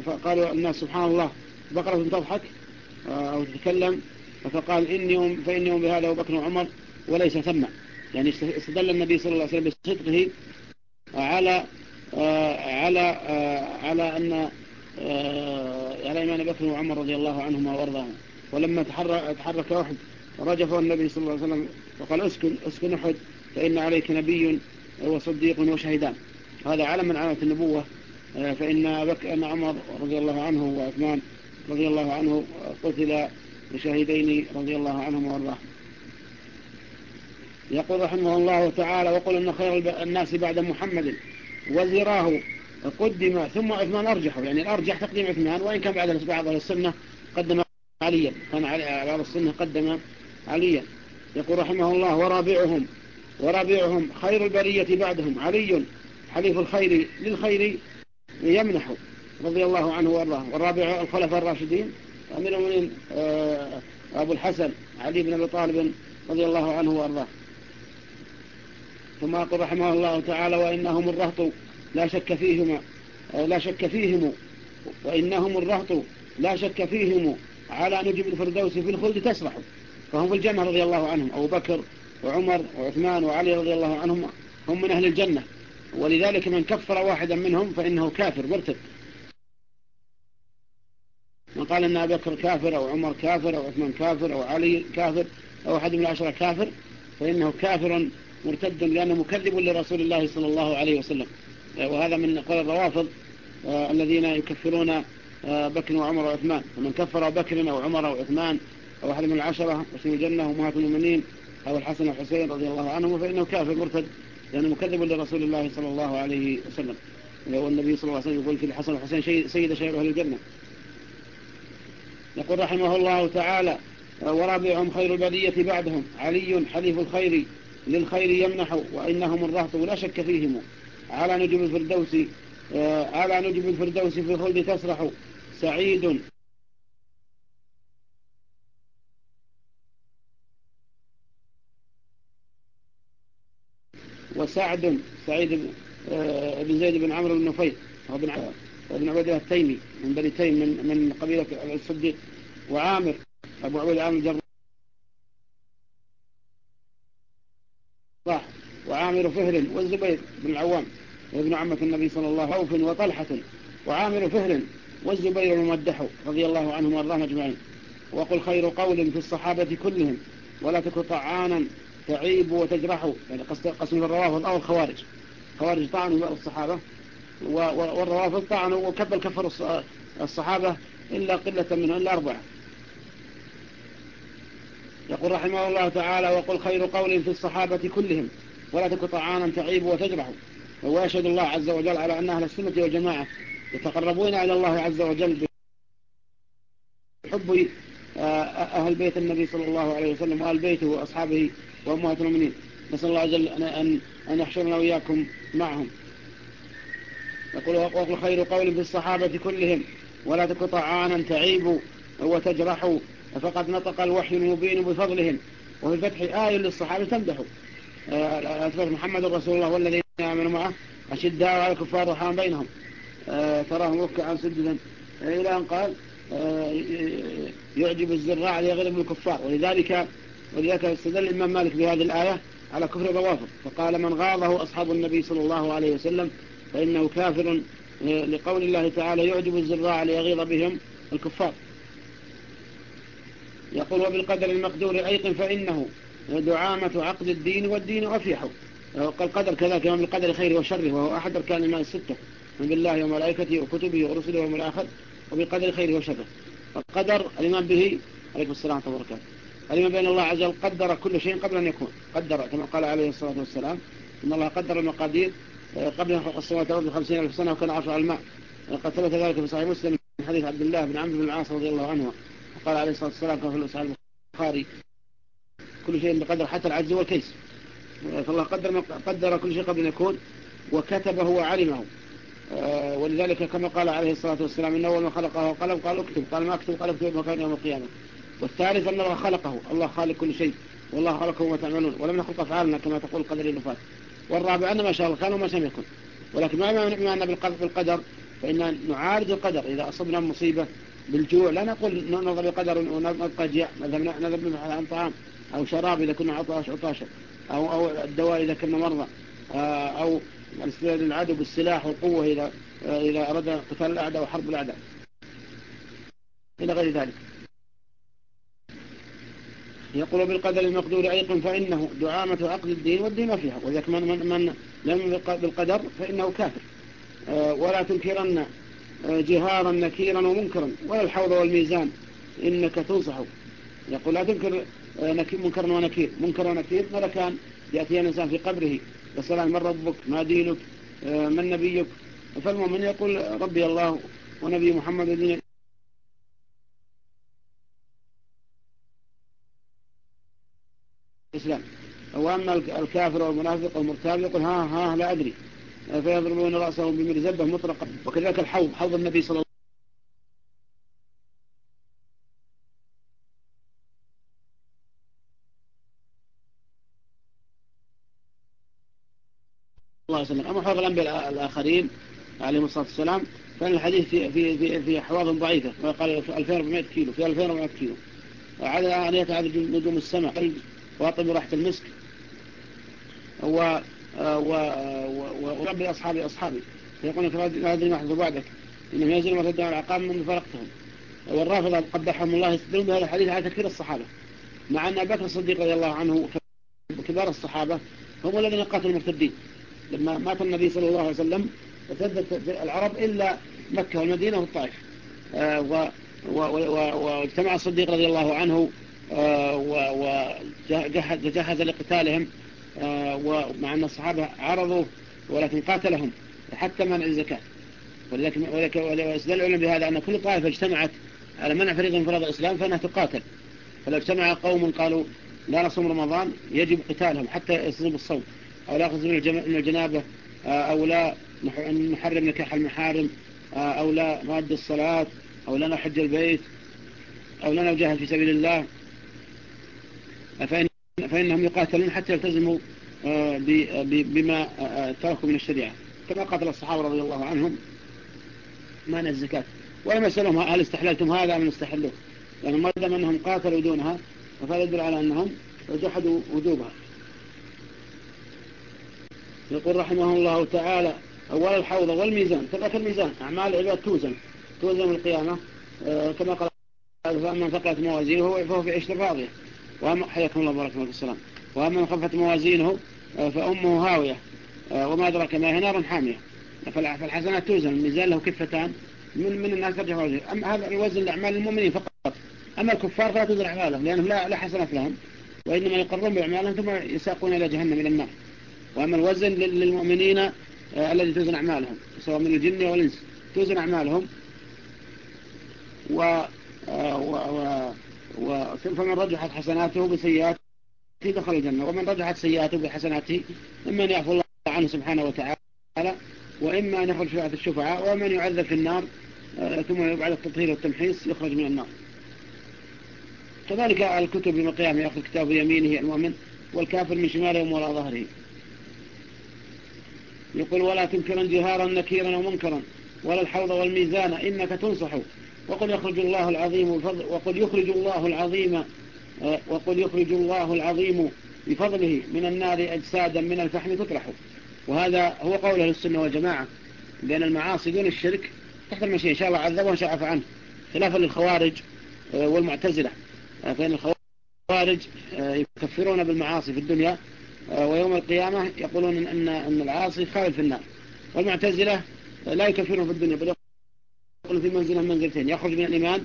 فقالوا الناس سبحان الله. بقرة تضحك. أو تتكلم. فقال إني فإني بهذا أبو بكر وعمر وليس ثم يعني استدل النبي صلى الله عليه وسلم بصدقه على على على أن على إيمان بكر وعمر رضي الله عنهما وارضاهما ولما تحرك, تحرك أحد رجفه النبي صلى الله عليه وسلم وقال اسكن اسكن أحد فإن عليك نبي وصديق وشهيدان. هذا علم من علامة النبوة. فإن بك أن عمر رضي الله عنه وعثمان رضي الله عنه قتل بشهيدين رضي الله عنهم وارضاه يقول رحمه الله تعالى وقل أن خير الناس بعد محمد وزراه قدم ثم عثمان أرجحه. يعني الأرجح تقديم عثمان وإن كان بعد بعض السنة قدم عليا. كان بعض السنة قدم عليا. يقول رحمه الله ورابعهم ورابعهم خير البرية بعدهم علي حليف الخير للخير يمنح رضي الله عنه وأرضاه. والرابع الخلفاء الراشدين أمير المؤمنين آه، أبو الحسن علي بن أبي طالب رضي الله عنه وأرضاه. ثم قال رحمه الله تعالى وإنهم الرهط لا شك فيهما آه، لا شك فيهم. وإنهم الرهط لا شك فيهم. على نجم الفردوس في الخلد تسرح. فهم في الجنة رضي الله عنهم. أبو بكر وعمر وعثمان وعلي رضي الله عنهم هم من أهل الجنة. ولذلك من كفر واحدا منهم فإنه كافر مرتد. من قال أن أبي بكر كافر أو عمر كافر أو عثمان كافر أو علي كافر أو أحد من العشرة كافر فإنه كافر مرتد لأنه مكذب لرسول الله صلى الله عليه وسلم. وهذا من قول الروافض آه، الذين يكفرون آه، بكر وعمر وعثمان. ومن كفر بكر أو عمر أو عثمان أو أحد من العشرة وسيم الجنة ومهات المؤمنين أو الحسن والحسين رضي الله عنهم فإنه كافر مرتد. لأنه مكذب لرسول الله صلى الله عليه وسلم. والنبي صلى الله عليه وسلم يقول في الحسن والحسين سيد شيء أهل الجنة. يقول رحمه الله تعالى ورابعهم خير البرية بعدهم علي حليف الخير للخير يمنح وإنهم الرهط لا شك فيهم. على نجم الفردوس آه، على نجم الفردوس في الخلد تسرح سعيد وسعد سعيد آه، بن زيد بن عمرو بن نفيل أو بن ابن عبيدة التيمي من بني تيم من, من قبيلة الصديق وعامر أبو عبيد عامر الجراح وعامر فهر والزبير بن العوام وابن عمة النبي صلى الله عليه وسلم وطلحة وعامر فهر والزبير الممدح رضي الله عنهم وأرضاهم أجمعين. وقل خير قول في الصحابة كلهم ولا تكن طعانا تعيب وتجرح يعني قسم الروافض أو الخوارج. خوارج طعنوا الصحابة. والروافض طعنوا وكبل كفر الصحابة إلا قلة منهم إلا أربعة. يقول رحمه الله تعالى وقل خير قول في الصحابة كلهم. ولا تكن طعانا تعيب وتجرح ويشهد الله عز وجل على أن أهل السنة والجماعة يتقربون إلى الله عز وجل بحب آه، أهل بيت النبي صلى الله عليه وسلم وأهل بيته وأصحابه وأمهات المؤمنين نسأل الله عز وجل أن, أن يحشرنا وإياكم معهم. يقول وقل خير قول في الصحابة كلهم ولا تك طعانا تعيب وتجرح فقد نطق الوحي المبين بفضلهم. وفي الفتح آية للصحابة تمدح. آه، أثبت محمد رسول الله والذين آمنوا معه أشداء على الكفار رحام بينهم. آه، تراهم ركعا سجدا. إلى أن قال آه، يعجب الزراع ليغلب الكفار. ولذلك ولذلك استدل الإمام مالك بهذه الآية على كفر الروافض فقال من غاضه أصحاب النبي صلى الله عليه وسلم فإنه كافر لقول الله تعالى يعجب الزراع ليغيظ بهم الكفار. يقول وبالقدر المقدور أيقن فإنه دعامة عقد الدين والدين أفيح. القدر كذلك يوم القدر خير وشره وهو أحد أركان الإيمان الستة من بالله وملائكته وكتبه ورسله واليوم الآخر وبالقدر خير وشره. القدر الإيمان به عليكم السلام وبركاته. الإيمان بأن الله عز وجل قدر كل شيء قبل أن يكون. قدر كما قال عليه الصلاة والسلام. إن الله قدر المقادير. قبل أن خلق السماوات والأرض بخمسين ألف سنة وكان على الماء. قد ثبت ذلك في صحيح مسلم من حديث عبد الله بن عمرو بن العاص رضي الله عنه قال عليه الصلاة والسلام كما في الصحيح البخاري كل شيء بقدر حتى العجز والكيس. فالله قدر, قدر كل شيء قبل أن يكون وكتبه وعلمه. آه، ولذلك كما قال عليه الصلاة والسلام إن أول ما خلقه قلم قال اكتب قال ما اكتب قال اكتب مكان يوم القيامة. والثالث أن الله خلقه. الله خالق كل شيء. والله خلقه وما تعملون. ولم نخلق أفعالنا كما تقول قدر النفاة والرابع أن ما شاء الله كان وما شاء يكن ولكن ما معنى بالقدر؟ فإن نعارض القدر. إذا أصبنا مصيبة بالجوع لا نقول ننظر بقدر ونبقى جيع. نذهب نبحث عن طعام أو شراب إذا كنا عطاش عطاشا. أو, أو الدواء إذا كنا مرضى. آه، أو العدو بالسلاح والقوة إذا, إذا أراد قتال الأعداء وحرب الأعداء. إلى غير ذلك. يقول بالقدر المقدور أيقن فإنه دعامة عقد الدين والدين فيها وإذا من, من, من لم بالقدر فإنه كافر. آه، ولا تنكرن جهارا نكيرا ومنكرا ولا الحوض والميزان إنك تنصح يقول لا تنكر منكرا ونكير. منكر ونكير ملكان يأتي الإنسان في قبره. يسأل من ربك؟ ما دينك؟ من نبيك؟ فالمؤمن يقول ربي الله ونبي محمد دين الإسلام. وأما الكافر والمنافق والمرتاب يقول ها ها لا أدري. فيضربون رأسهم بمرزبة مطرقة. وكذلك الحوض حوض النبي صلى الله عليه وسلم. أما حوض الأنبياء الآخرين عليهم الصلاة والسلام كان الحديث في في في في حواض ضعيفة. قال 2400 كيلو في 2400 كيلو. على أن يتعدد نجوم السماء. واطب راحة المسك. و وربي أصحابي أصحابي. فيقولون لا أدري ما حدث بعدك. إنهم ينزلوا مرتدون العقاب من فرقتهم. والرافضة قبحهم الله يستدلون بهذا الحديث على تكفير الصحابة. مع أن بكر الصديق رضي الله عنه كبار الصحابة هم الذين قاتلوا المرتدين. لما مات النبي صلى الله عليه وسلم ارتدت العرب إلا مكة والمدينة والطائف. آه، واجتمع الصديق رضي الله عنه آه، وجهز لقتالهم آه، ومع أن الصحابة عرضوا ولكن قاتلهم حتى منع الزكاة. ولكن ويستدل العلم بهذا أن كل طائفة اجتمعت على منع فريض من فرض الإسلام فإنها تقاتل. فلو اجتمع قوم قالوا لا نصوم رمضان يجب قتالهم حتى يصوم الصوم أو لا يخرجون من الجنابة آه، أو لا نحرم نكاح المحارم آه، أو لا نؤدي الصلاة أو لا نحج البيت أو لا نجاهد في سبيل الله. فإن فإنهم يقاتلون حتى يلتزموا آه، بما تركوا من الشريعة. كما قاتل الصحابة رضي الله عنهم. مانع الزكاة ولم يسألهم هل استحللتم هذا أم استحلوه لأنهم ما دام أنهم قاتلوا دونها فهذا يدل على أنهم جحدوا وجوبها. يقول رحمه الله تعالى أول الحوض والميزان. كذلك الميزان. أعمال العباد توزن. توزن القيامة آه، كما قال فأما ثقلت موازينه فهو في عشر راضية وأما حياكم الله بارك الله السلام. وأما خفت موازينه آه، فأمه هاوية. آه، وما أدرك ما هي نار حامية. فالحسنات توزن الميزان له كفتان من من الناس ترجع وزن أما هذا الوزن لأعمال المؤمنين فقط. أما الكفار فلا توزن أعمالهم لأنهم لا, لا حسنات لهم. وإنما يقرون بأعمالهم ثم يساقون إلى جهنم إلى النار. وأما الوزن للمؤمنين آه، الذي توزن أعمالهم سواء من الجن والإنس توزن أعمالهم. و, و... و... فمن رجحت حسناته بسيئاته دخل الجنة ومن رجحت سيئاته بحسناته إما أن يعفو الله عنه سبحانه وتعالى وإما أن يخرج في الشفعاء ومن يعذب في النار آه، ثم بعد التطهير والتمحيص يخرج من النار. كذلك الكتب يوم القيامة يأخذ كتاب يمينه المؤمن والكافر من شماله وراء ظهره. يقول ولا تنكرا جهارا نكيرا ومنكرا ولا الحوض والميزان إنك تنصح. وقل يخرج الله العظيم وقل يخرج الله العظيم آه، وقل يخرج الله العظيم بفضله من النار أجسادا من الفحم تطرح وهذا هو قول أهل السنة والجماعة بأن المعاصي دون الشرك تحت المشيئة. إن شاء الله عذبه وإن شاء عفى عنه. خلافا للخوارج آه، والمعتزلة. آه، فإن الخوارج يكفرون بالمعاصي في الدنيا ويوم القيامة يقولون إن, أن العاصي خالد في النار. والمعتزلة لا يكفرون في الدنيا بل يقولون في منزلة منزلتين يخرج من الإيمان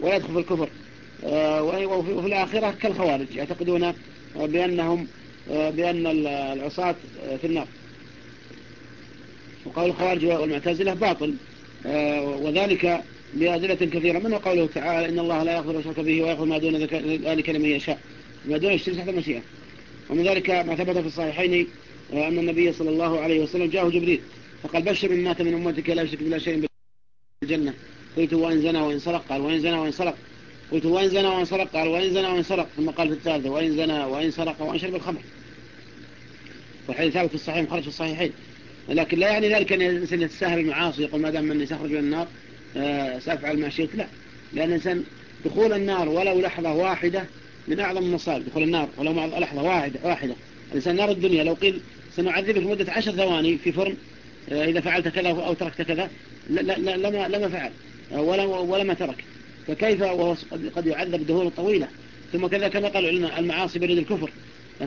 ولا يدخل في الكفر. آه، وفي الآخرة كالخوارج يعتقدون بأنهم آه، بأن العصاة آه، في النار. وقول الخوارج والمعتزلة باطل وذلك بأدلة كثيرة منه قوله تعالى إن الله لا يغفر الشرك به ويغفر ما دون ذلك لمن يشاء. ما دون الشرك حتى المشيئة. ومن ذلك ما ثبت في الصحيحين أن النبي صلى الله عليه وسلم جاءه جبريل فقال بشر من مات من أمتك لا يشرك بلا شيء بالجنة قلت وإن زنى وإن سرق قال وإن زنى وإن سرق. قلت وإن زنى وإن سرق قال وإن زنى وإن سرق. ثم قال في الثالثة وإن زنى وإن سرق وإن شرب الخمر. والحديث ثابت في الصحيح مخرج في الصحيحين. لكن لا يعني ذلك أن الإنسان يتساهل المعاصي يقول ما دام من يخرج من النار آه، سأفعل ما شئت. لا. لأن الإنسان دخول النار ولو لحظة واحدة من أعظم المصائب. دخول النار ولو لحظة واحدة واحدة. الإنسان نار الدنيا. لو قيل سنعذبك مدة عشر ثواني في فرن إذا فعلت كذا أو تركت كذا لما, لما فعل. آه، ولا, ولا ما ترك. فكيف وهو قد يعذب دهور طويلة؟ ثم كذا كما قال العلماء المعاصي بريد الكفر.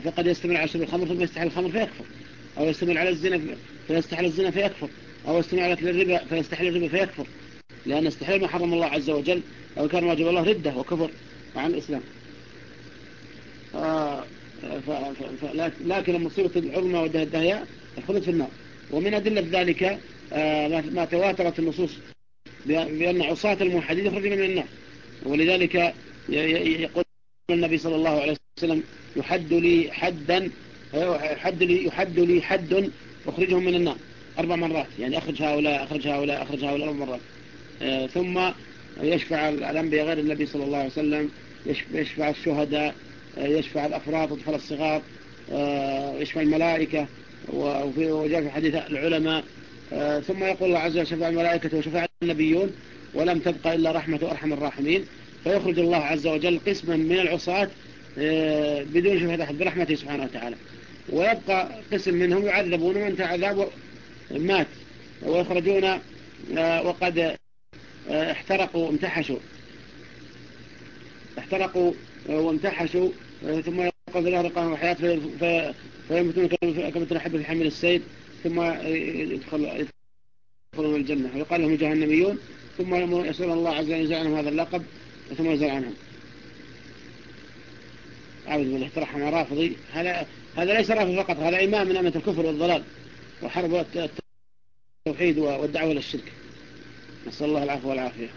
فقد يستمر على شرب الخمر ثم يستحل الخمر فيكفر. أو يستمر على الزنا فيستحل الزنا فيكفر. أو يستمر على الربا فيستحل الربا فيكفر. لأن استحلال ما حرم الله عز وجل أو كان واجب الله ردة وكفر عن الإسلام. آه، لكن المصيبة العظمى والدهياء الخلود في النار. ومن أدلة ذلك آه، ما تواترت النصوص بأن عصاة الموحدين يخرجون من النار. ولذلك يقول النبي صلى الله عليه وسلم يحد لي حدا يحد لي, يحد لي حد أخرجهم من النار. أربع مرات يعني أخرج هؤلاء أخرج هؤلاء أخرج هؤلاء أربع مرات. آه، ثم يشفع الأنبياء غير النبي صلى الله عليه وسلم يشفع الشهداء آه، يشفع الأفراد والأطفال الصغار يشفع الملائكة. وجاء في حديث العلماء ثم يقول الله عز وجل شفع الملائكة وشفع النبيون ولم تبقى إلا رحمة أرحم الراحمين. فيخرج الله عز وجل قسما من العصاة بدون شفاعة أحد برحمته سبحانه وتعالى. ويبقى قسم منهم يعذبون وانت عذاب مات ويخرجون آه، وقد آه، احترقوا امتحشوا احترقوا آه، وامتحشوا ثم الأهل قاموا وحياة فيموتون كما تنحب في حمل السيد ثم يدخل يدخلون الجنة. ويقال لهم الجهنميون ثم يسأل الله عز وجل ينزع عنهم هذا اللقب ثم ينزل عنهم. أعوذ بالله. ترحم رافضي. هذا هذا ليس رافض فقط هذا إمام من أمة الكفر والضلال وحرب التوحيد والدعوة للشرك نسأل الله العفو والعافية.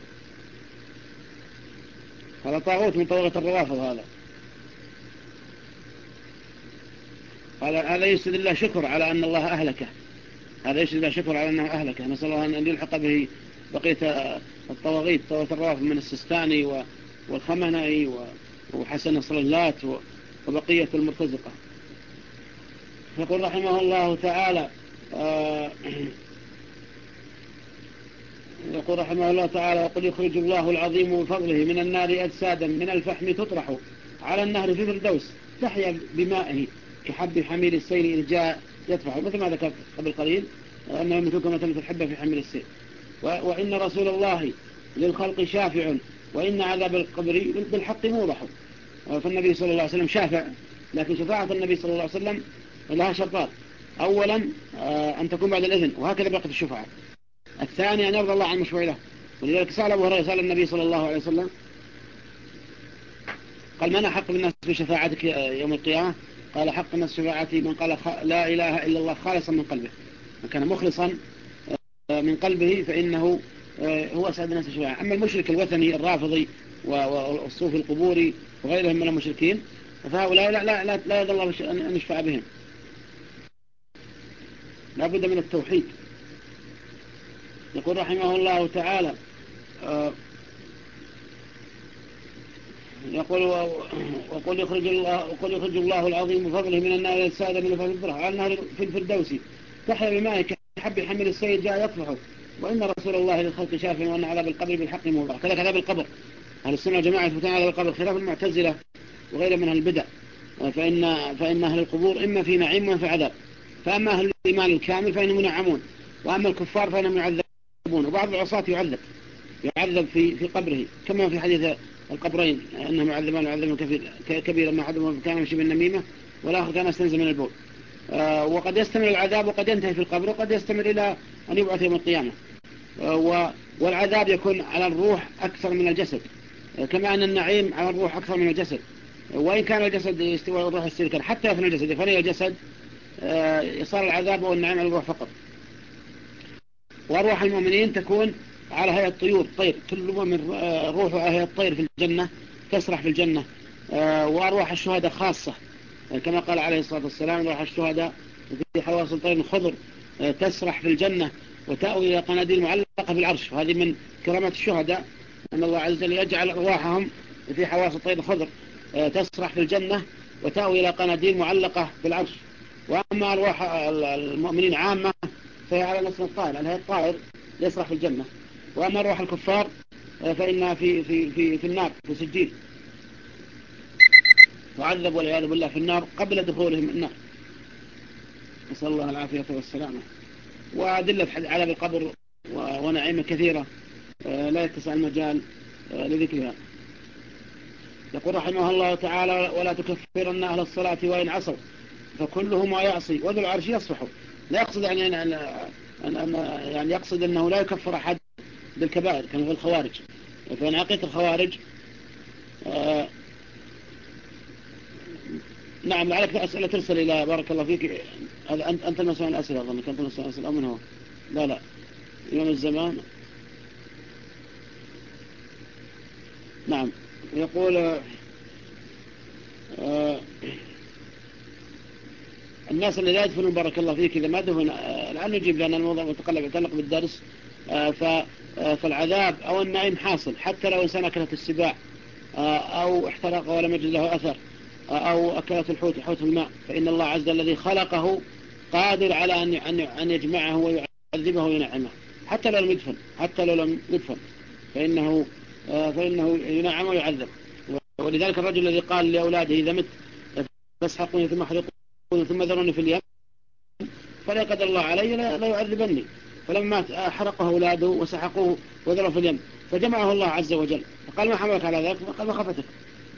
هذا طاغوت من طاغوت الروافض هذا. هذا هذا يسد الله شكر على أن الله أهلكه. هذا يسد الله شكر على أنه أهلكه. نسأل الله أن يلحق به بقية الطواغيت طاغوت الروافض من السستاني والخمنائي وحسن نصر اللات وبقية المرتزقة. يقول رحمه الله تعالى آه، يقول رحمه الله تعالى وقل يخرج الله العظيم بفضله من النار أجسادا من الفحم تطرح على النهر في فردوس تحيا بمائه. كحب حميل السيل إذ جاء يطفح مثل ما ذكرت قبل قليل أنه يمتون كما تمت الحبة في حميل السيل. وإن رسول الله للخلق شافع وإن عذاب القبر بالحق موضح. فالنبي صلى الله عليه وسلم شافع لكن شفاعة النبي صلى الله عليه وسلم لها شرطات. أولا آه، أن تكون بعد الإذن وهكذا بقت الشفعة الثاني أن يرضى الله عن مشروع له ولذلك سأل أبو هريرة سأل النبي صلى الله عليه وسلم قال من أحق بالناس بشفاعتك يوم القيامة؟ قال حق الناس شفاعتي من قال لا إله إلا الله خالصا من قلبه. من كان مخلصا آه، من قلبه فإنه آه، هو أسعد الناس شفاعة أما المشرك الوثني الرافضي والصوفي القبوري وغيرهم من المشركين فهؤلاء لا, لا, لا, لا يدى الله أن يشفع بهم. لا بد من التوحيد. يقول رحمه الله تعالى آه، يقول وقل يخرج الله وقل يخرج الله العظيم بفضله من النار السادة من الفرح على النهر في الفردوس. تحيا بماء كحب حمل السيد جاء يطفحه. وإن رسول الله للخلق شافع وأن عذاب القبر بالحق موضع. كذلك عذاب القبر. أهل السنة والجماعة يثبتون عذاب القبر خلاف المعتزلة وغير من البدع. فإن, فإن أهل القبور إما في نعيم وإما في عذاب. فأما أهل الإيمان الكامل فإنهم ينعمون. وأما الكفار فإنهم يعذبون. وبعض العصاة يعذب. يعذب في في قبره. كما في حديث القبرين أنهم يعذبون يعذبون كثير كبيرا ما أحدهم كان يمشي بالنميمة والآخر كان يستنزل من البول. آه، وقد يستمر العذاب وقد ينتهي في القبر وقد يستمر إلى أن يبعث يوم القيامة. آه، والعذاب يكون على الروح أكثر من الجسد. آه، كما أن النعيم على الروح أكثر من الجسد. وإن كان الجسد يستوى الروح السلكان حتى يفنى الجسد يفنى الجسد. صار العذاب والنعيم على الروح فقط. وأرواح المؤمنين تكون على هيئة طيور طير كل مؤمن آه، روحه على هيئة طير في الجنة تسرح في الجنة. آه، وأرواح الشهداء خاصة. آه، كما قال عليه الصلاة والسلام أرواح الشهداء في حواصل الطير خضر تسرح في الجنة وتأوي إلى قناديل معلقة في العرش. وهذه من كرامات الشهداء أن الله عز وجل يجعل أرواحهم في حواصل الطير خضر. تسرح في الجنة وتأوي إلى قناديل معلقة في العرش. وأما أرواح المؤمنين عامة فهي على نفس الطائر لأن الطائر يسرح في الجنة. وأما روح الكفار فإنها في, في, في, في النار في سجين. وعذب والعياذ بالله في النار قبل دخولهم النار. نسأل الله العافية والسلامة. وأدلة عذاب القبر ونعيمة كثيرة لا يتسع المجال لذكرها. يقول رحمه الله تعالى ولا تكفرن أهل الصلاة وإن عصوا فكلهم يعصي وذو العرش يصفح. لا يقصد يعني أن يعني يقصد أنه لا يكفر أحد بالكبائر كما في الخوارج. فأنا عقيدة الخوارج آه نعم لعلك أسئلة ترسل إلى بارك الله فيك أنت أنت المسؤول الأسئلة أظنك أنت المسؤول الأسئلة أو من هو؟ لا لا. يوم الزمان. نعم. يقول آه الناس اللي لا يدفنون بارك الله فيك إذا ما دفن آه، الآن نجيب لأن الموضوع متقلب يتعلق بالدرس. آه، آه، فالعذاب أو النعيم حاصل حتى لو إنسان أكلت السباع أو احترق ولم يجد له أثر أو أكلت الحوت حوت الماء فإن الله عز الذي خلقه قادر على أن أن يجمعه ويعذبه وينعمه حتى لو لم يدفن حتى لو لم يدفن فإنه فإنه ينعم ويعذب ولذلك الرجل الذي قال لأولاده إذا مت فاسحقوني ثم احرقوني ثم ذروني في اليم فلا قدر الله علي لا يعذبني. فلما حرقه أولاده وسحقوه وذروا في اليم فجمعه الله عز وجل. فقال ما حملك على ذلك؟ فقال ما خفتك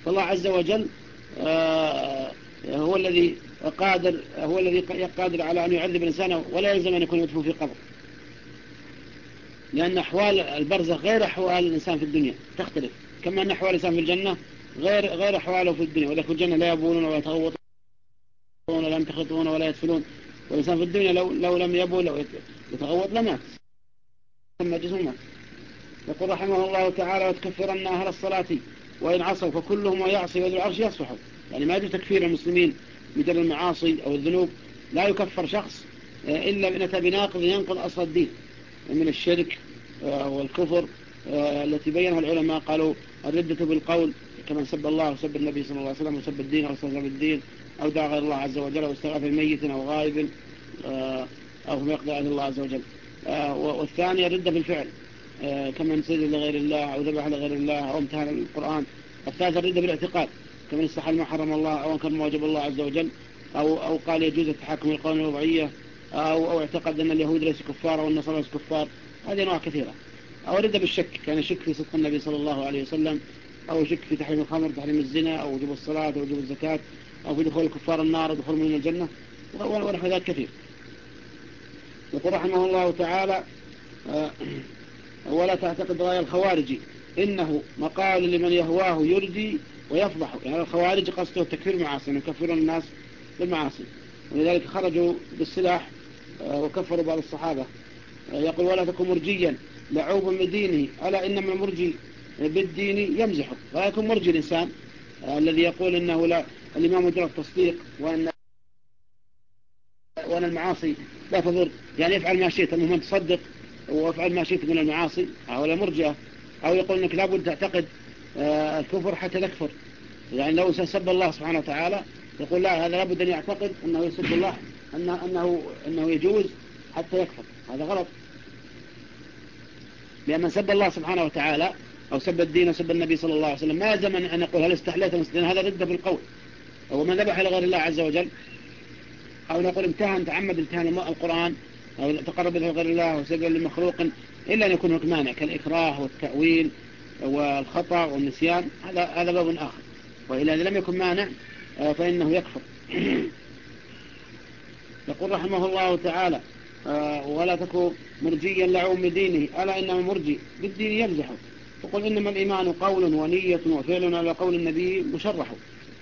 فالله عز وجل آه، هو الذي قادر هو الذي قادر على أن يعذب الإنسان ولا يلزم أن يكون مدفون في قبر. لأن أحوال البرزخ غير أحوال الإنسان في الدنيا تختلف. كما أن أحوال الإنسان في الجنة غير غير أحواله في الدنيا. ولكن الجنة لا يبولون ولا يتغوطون ولا يمتخطون ولا يدفلون والإنسان في الدنيا لو, لو لم يبول يتغوط لمات ثم جسم مات يقول رحمه الله تعالى وتكفرن أهل الصلاة وإن عصوا فكلهم ويعصي وذو العرش يصفحوا يعني ما يجب تكفير المسلمين بجر المعاصي أو الذنوب. لا يكفر شخص آه، إلا من أتى بناقض ينقض أصل الدين. من الشرك آه، والكفر آه، التي بينها العلماء قالوا الردة بالقول كمن سب الله وسب النبي صلى الله عليه وسلم وسب الدين أو استهزأ بالدين أو دعا غير الله عز وجل أو استغاث بميت أو غائب أو هم يقضي الله عز وجل. آه، والثانية ردة بالفعل. آه، كمن سجد لغير الله أو ذبح لغير الله أو امتهن القرآن. الثالثة الردة بالاعتقاد. كمن استحل ما حرم الله أو أنكر ما واجب الله عز وجل أو, أو قال يجوز التحكم القانون الوضعية أو, أو اعتقد أن اليهود ليسوا كفار أو النصارى ليسوا كفار. هذه أنواع كثيرة. أو ردة بالشك. كان يشك في صدق النبي صلى الله عليه وسلم أو شك في تحريم الخمر تحريم الزنا أو وجوب الصلاة أو وجوب الزكاة أو في دخول الكفار النار ودخول من الجنة ونحو ذلك كثير. يقول رحمه الله تعالى آه، ولا تعتقد رأي الخوارج إنه مقال لمن يهواه يرجي ويفضح. يعني الخوارج قصده تكفير المعاصي يكفرون الناس بالمعاصي. ولذلك خرجوا بالسلاح آه، وكفروا بعض الصحابة. آه، يقول ولا تكن مرجيا لعوب بدينه ألا إنما المرجي بالدين يمزحه ولا يكون مرجي الإنسان الذي يقول إنه لا الإمام مجرد التصديق وأن وأن المعاصي لا تضر. يعني افعل ما شئت المهم تصدق وافعل ما شئت من المعاصي. أو المرجئة أو يقول أنك لابد تعتقد آه، الكفر حتى تكفر يعني لو سب الله سبحانه وتعالى يقول لا هذا لابد أن يعتقد أنه يسب الله أنه, أنه, أنه يجوز حتى يكفر. هذا غلط. لأن من سب الله سبحانه وتعالى أو سب الدين وسب النبي صلى الله عليه وسلم ما يلزم أن نقول هل استحليت مسجدين هذا ضد بالقول ومن ذبح لغير الله عز وجل أو نقول امتهن تعمد امتهان القرآن أو تقرب إلى غير الله وسجل لمخلوق إلا أن يكون هناك مانع كالإكراه والتأويل والخطأ والنسيان هذا هذا باب آخر. وإلا إذا لم يكن مانع آه، فإنه يكفر. يقول رحمه الله تعالى آه، ولا تكون مرجيا لعوم دينه. ألا إنما مرجي بالدين يمزحه يقول إنما الإيمان قول ونية وفعل على قول النبي مشرح.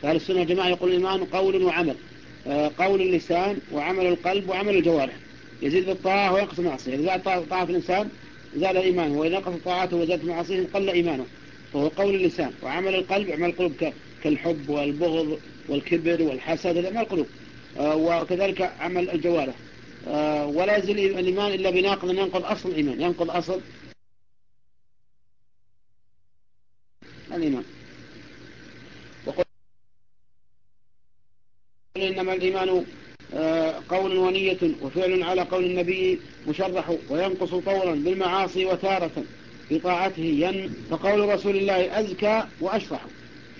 فهل السنة جماعة يقول الإيمان قول وعمل. قول اللسان وعمل القلب وعمل الجوارح. يزيد بالطاعة وينقص المعصية إذا زاد طاعة الإنسان زاد إيمانه. وإذا نقص طاعته وزادت معصيه قل إيمانه. فهو قول اللسان. وعمل القلب عمل القلوب كالحب والبغض والكبر والحسد هذا ما القلوب. آه، وكذلك عمل الجوارح. آه، ولا يزيد الإيمان إلا بناقض ينقض أصل الإيمان. ينقض أصل الإيمان. إنما الإيمان آه، قول ونية وفعل على قول النبي مشرح وينقص طولا بالمعاصي وتارة بطاعته ين فقول رسول الله أزكى وأشرح.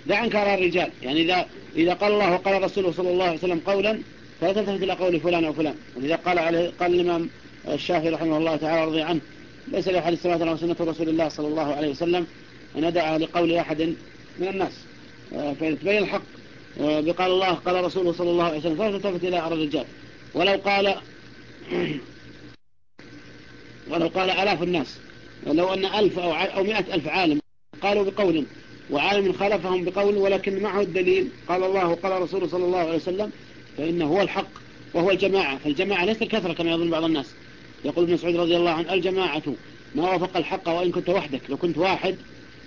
دع أنكار الرجال. يعني إذا, إذا قال الله وقال رسوله صلى الله عليه وسلم قولا فلا تلتفت إلى قول فلان أو فلان. ولذا قال عليه قال الإمام الشافعي رحمه الله تعالى رضي عنه ليس لأحد السماوات وسنة رسول الله صلى الله عليه وسلم أن دعا لقول أحد من الناس. آه، فيتبين الحق بقال الله قال رسوله صلى الله عليه وسلم فلا تلتفت إلى الرجال ولو قال ولو قال ألاف الناس لو أن ألف أو, أو مئة ألف عالم قالوا بقول وعالم خالفهم بقول ولكن معه الدليل قال الله وقال رسوله صلى الله عليه وسلم فإنه هو الحق وهو الجماعة. فالجماعة ليست الكثرة كما يظن بعض الناس. يقول ابن مسعود رضي الله عنه الجماعة ما وافق الحق وإن كنت وحدك لو كنت واحد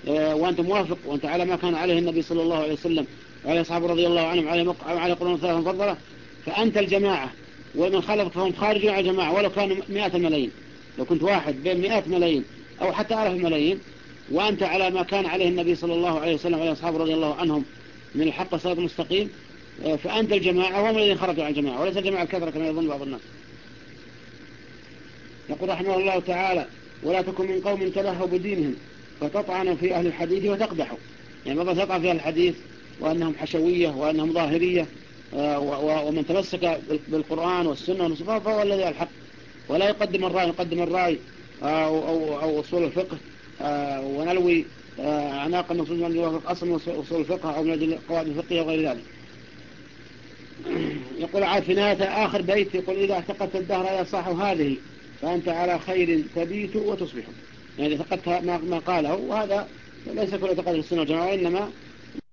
آه، وأنت موافق وأنت على ما كان عليه النبي صلى الله عليه وسلم وعلى أصحابه رضي الله عنهم على على قرون ثلاثة مفضلة فأنت الجماعة ومن خلفك فهم خارجون على الجماعة ولو كانوا مئة ملايين لو كنت واحد بين مئة ملايين أو حتى ألف ملايين وأنت على ما كان عليه النبي صلى الله عليه وسلم وعلى أصحابه رضي الله عنهم من الحق الصراط المستقيم آه، فأنت الجماعة وهم الذين خرجوا عن الجماعة وليس الجماعة الكثرة كما يظن بعض الناس. يقول رحمه الله تعالى ولا تكن من قوم تلهوا بدينهم فتطعنوا في أهل الحديث وتقدحوا يعني بعض تطعن في أهل الحديث؟ وأنهم حشوية وأنهم ظاهرية آه، ومن تمسك بالقرآن والسنة والنصفة فهو الذي الحق ولا يقدم الرأي يقدم الرأي آه، أو, أو, أو أصول الفقه آه، ونلوي عناق النصوص من يوافق أصل أصول الفقه أو من القواعد الفقهية وغير ذلك. يقول عاد في نهاية آخر بيت يقول إذا اعتقدت الدهر يا صاح هذه فأنت على خير تبيت وتصبح. يعني اعتقدت ما قاله وهذا ليس كل اعتقاد السنة والجماعة وإنما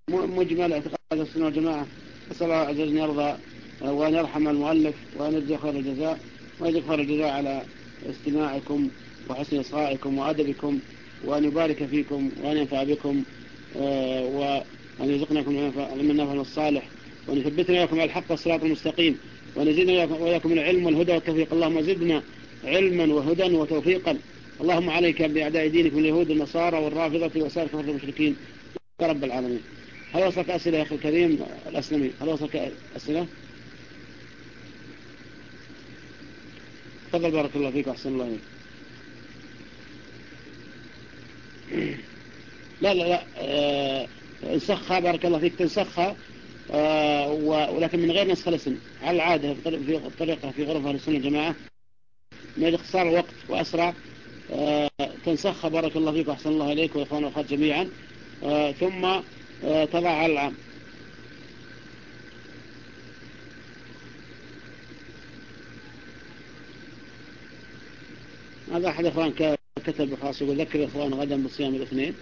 مجمل اعتقاد السنة والجماعة. أسأل الله عز وجل يرضى وأن يرحم المؤلف وأن يجزي خير الجزاء ويجزي خير الجزاء على استماعكم وحسن إصغائكم وأدبكم وأن يبارك فيكم وأن ينفع بكم آه، وأن يرزقناكم من نفع الصالح. وأن يثبتنا وياكم على الحق والصراط المستقيم. وأن يزيدنا وياكم من العلم والهدى والتوفيق. اللهم زدنا علما وهدى وتوفيقا. اللهم عليك بأعداء دينك من اليهود والنصارى والرافضة وسائر كفر المشركين رب العالمين. هل وصلك أسئلة يا أخي الكريم الأسلمي هل وصلك أسئلة؟ تفضل بارك الله فيك وأحسن الله عليك لا لا لا آه انسخها بارك الله فيك تنسخها آه ولكن من غير نسخ الاسم. على العادة في الطريقة في غرفة السنة الجماعة من اختصار الوقت وأسرع آه تنسخها بارك الله فيك وأحسن الله عليك وإخوان وأخوات جميعا آه ثم تضع العام هذا أحد إخوان كتب خاص يقول ذكر إخوان غدا بصيام الاثنين.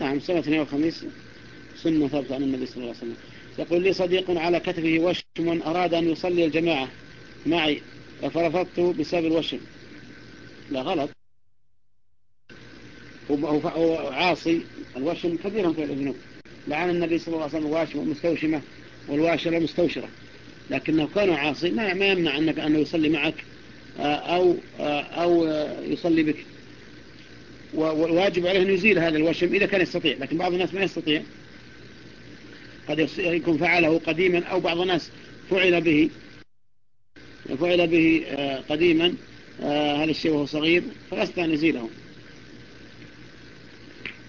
نعم صيام الاثنين والخميس سنة ثابتة عن النبي صلى الله عليه وسلم. يقول لي صديق على كتفه وشم أراد أن يصلي الجماعة معي فرفضت بسبب الوشم. لا غلط. هو عاصي الوشم كبيرا في الذنوب. لعن النبي صلى الله عليه وسلم الواشم مستوشمة والواشرة مستوشرة لكنه كان عاصي ما يمنع أنك أنه يصلي معك آه، أو, آه، أو يصلي بك. والواجب عليه أن يزيل هذا الوشم إذا كان يستطيع لكن بعض الناس ما يستطيع. قد يكون فعله قديما أو بعض الناس فعل به. فعل به آه، قديما هذا الشيء وهو صغير فلست أن يزيله.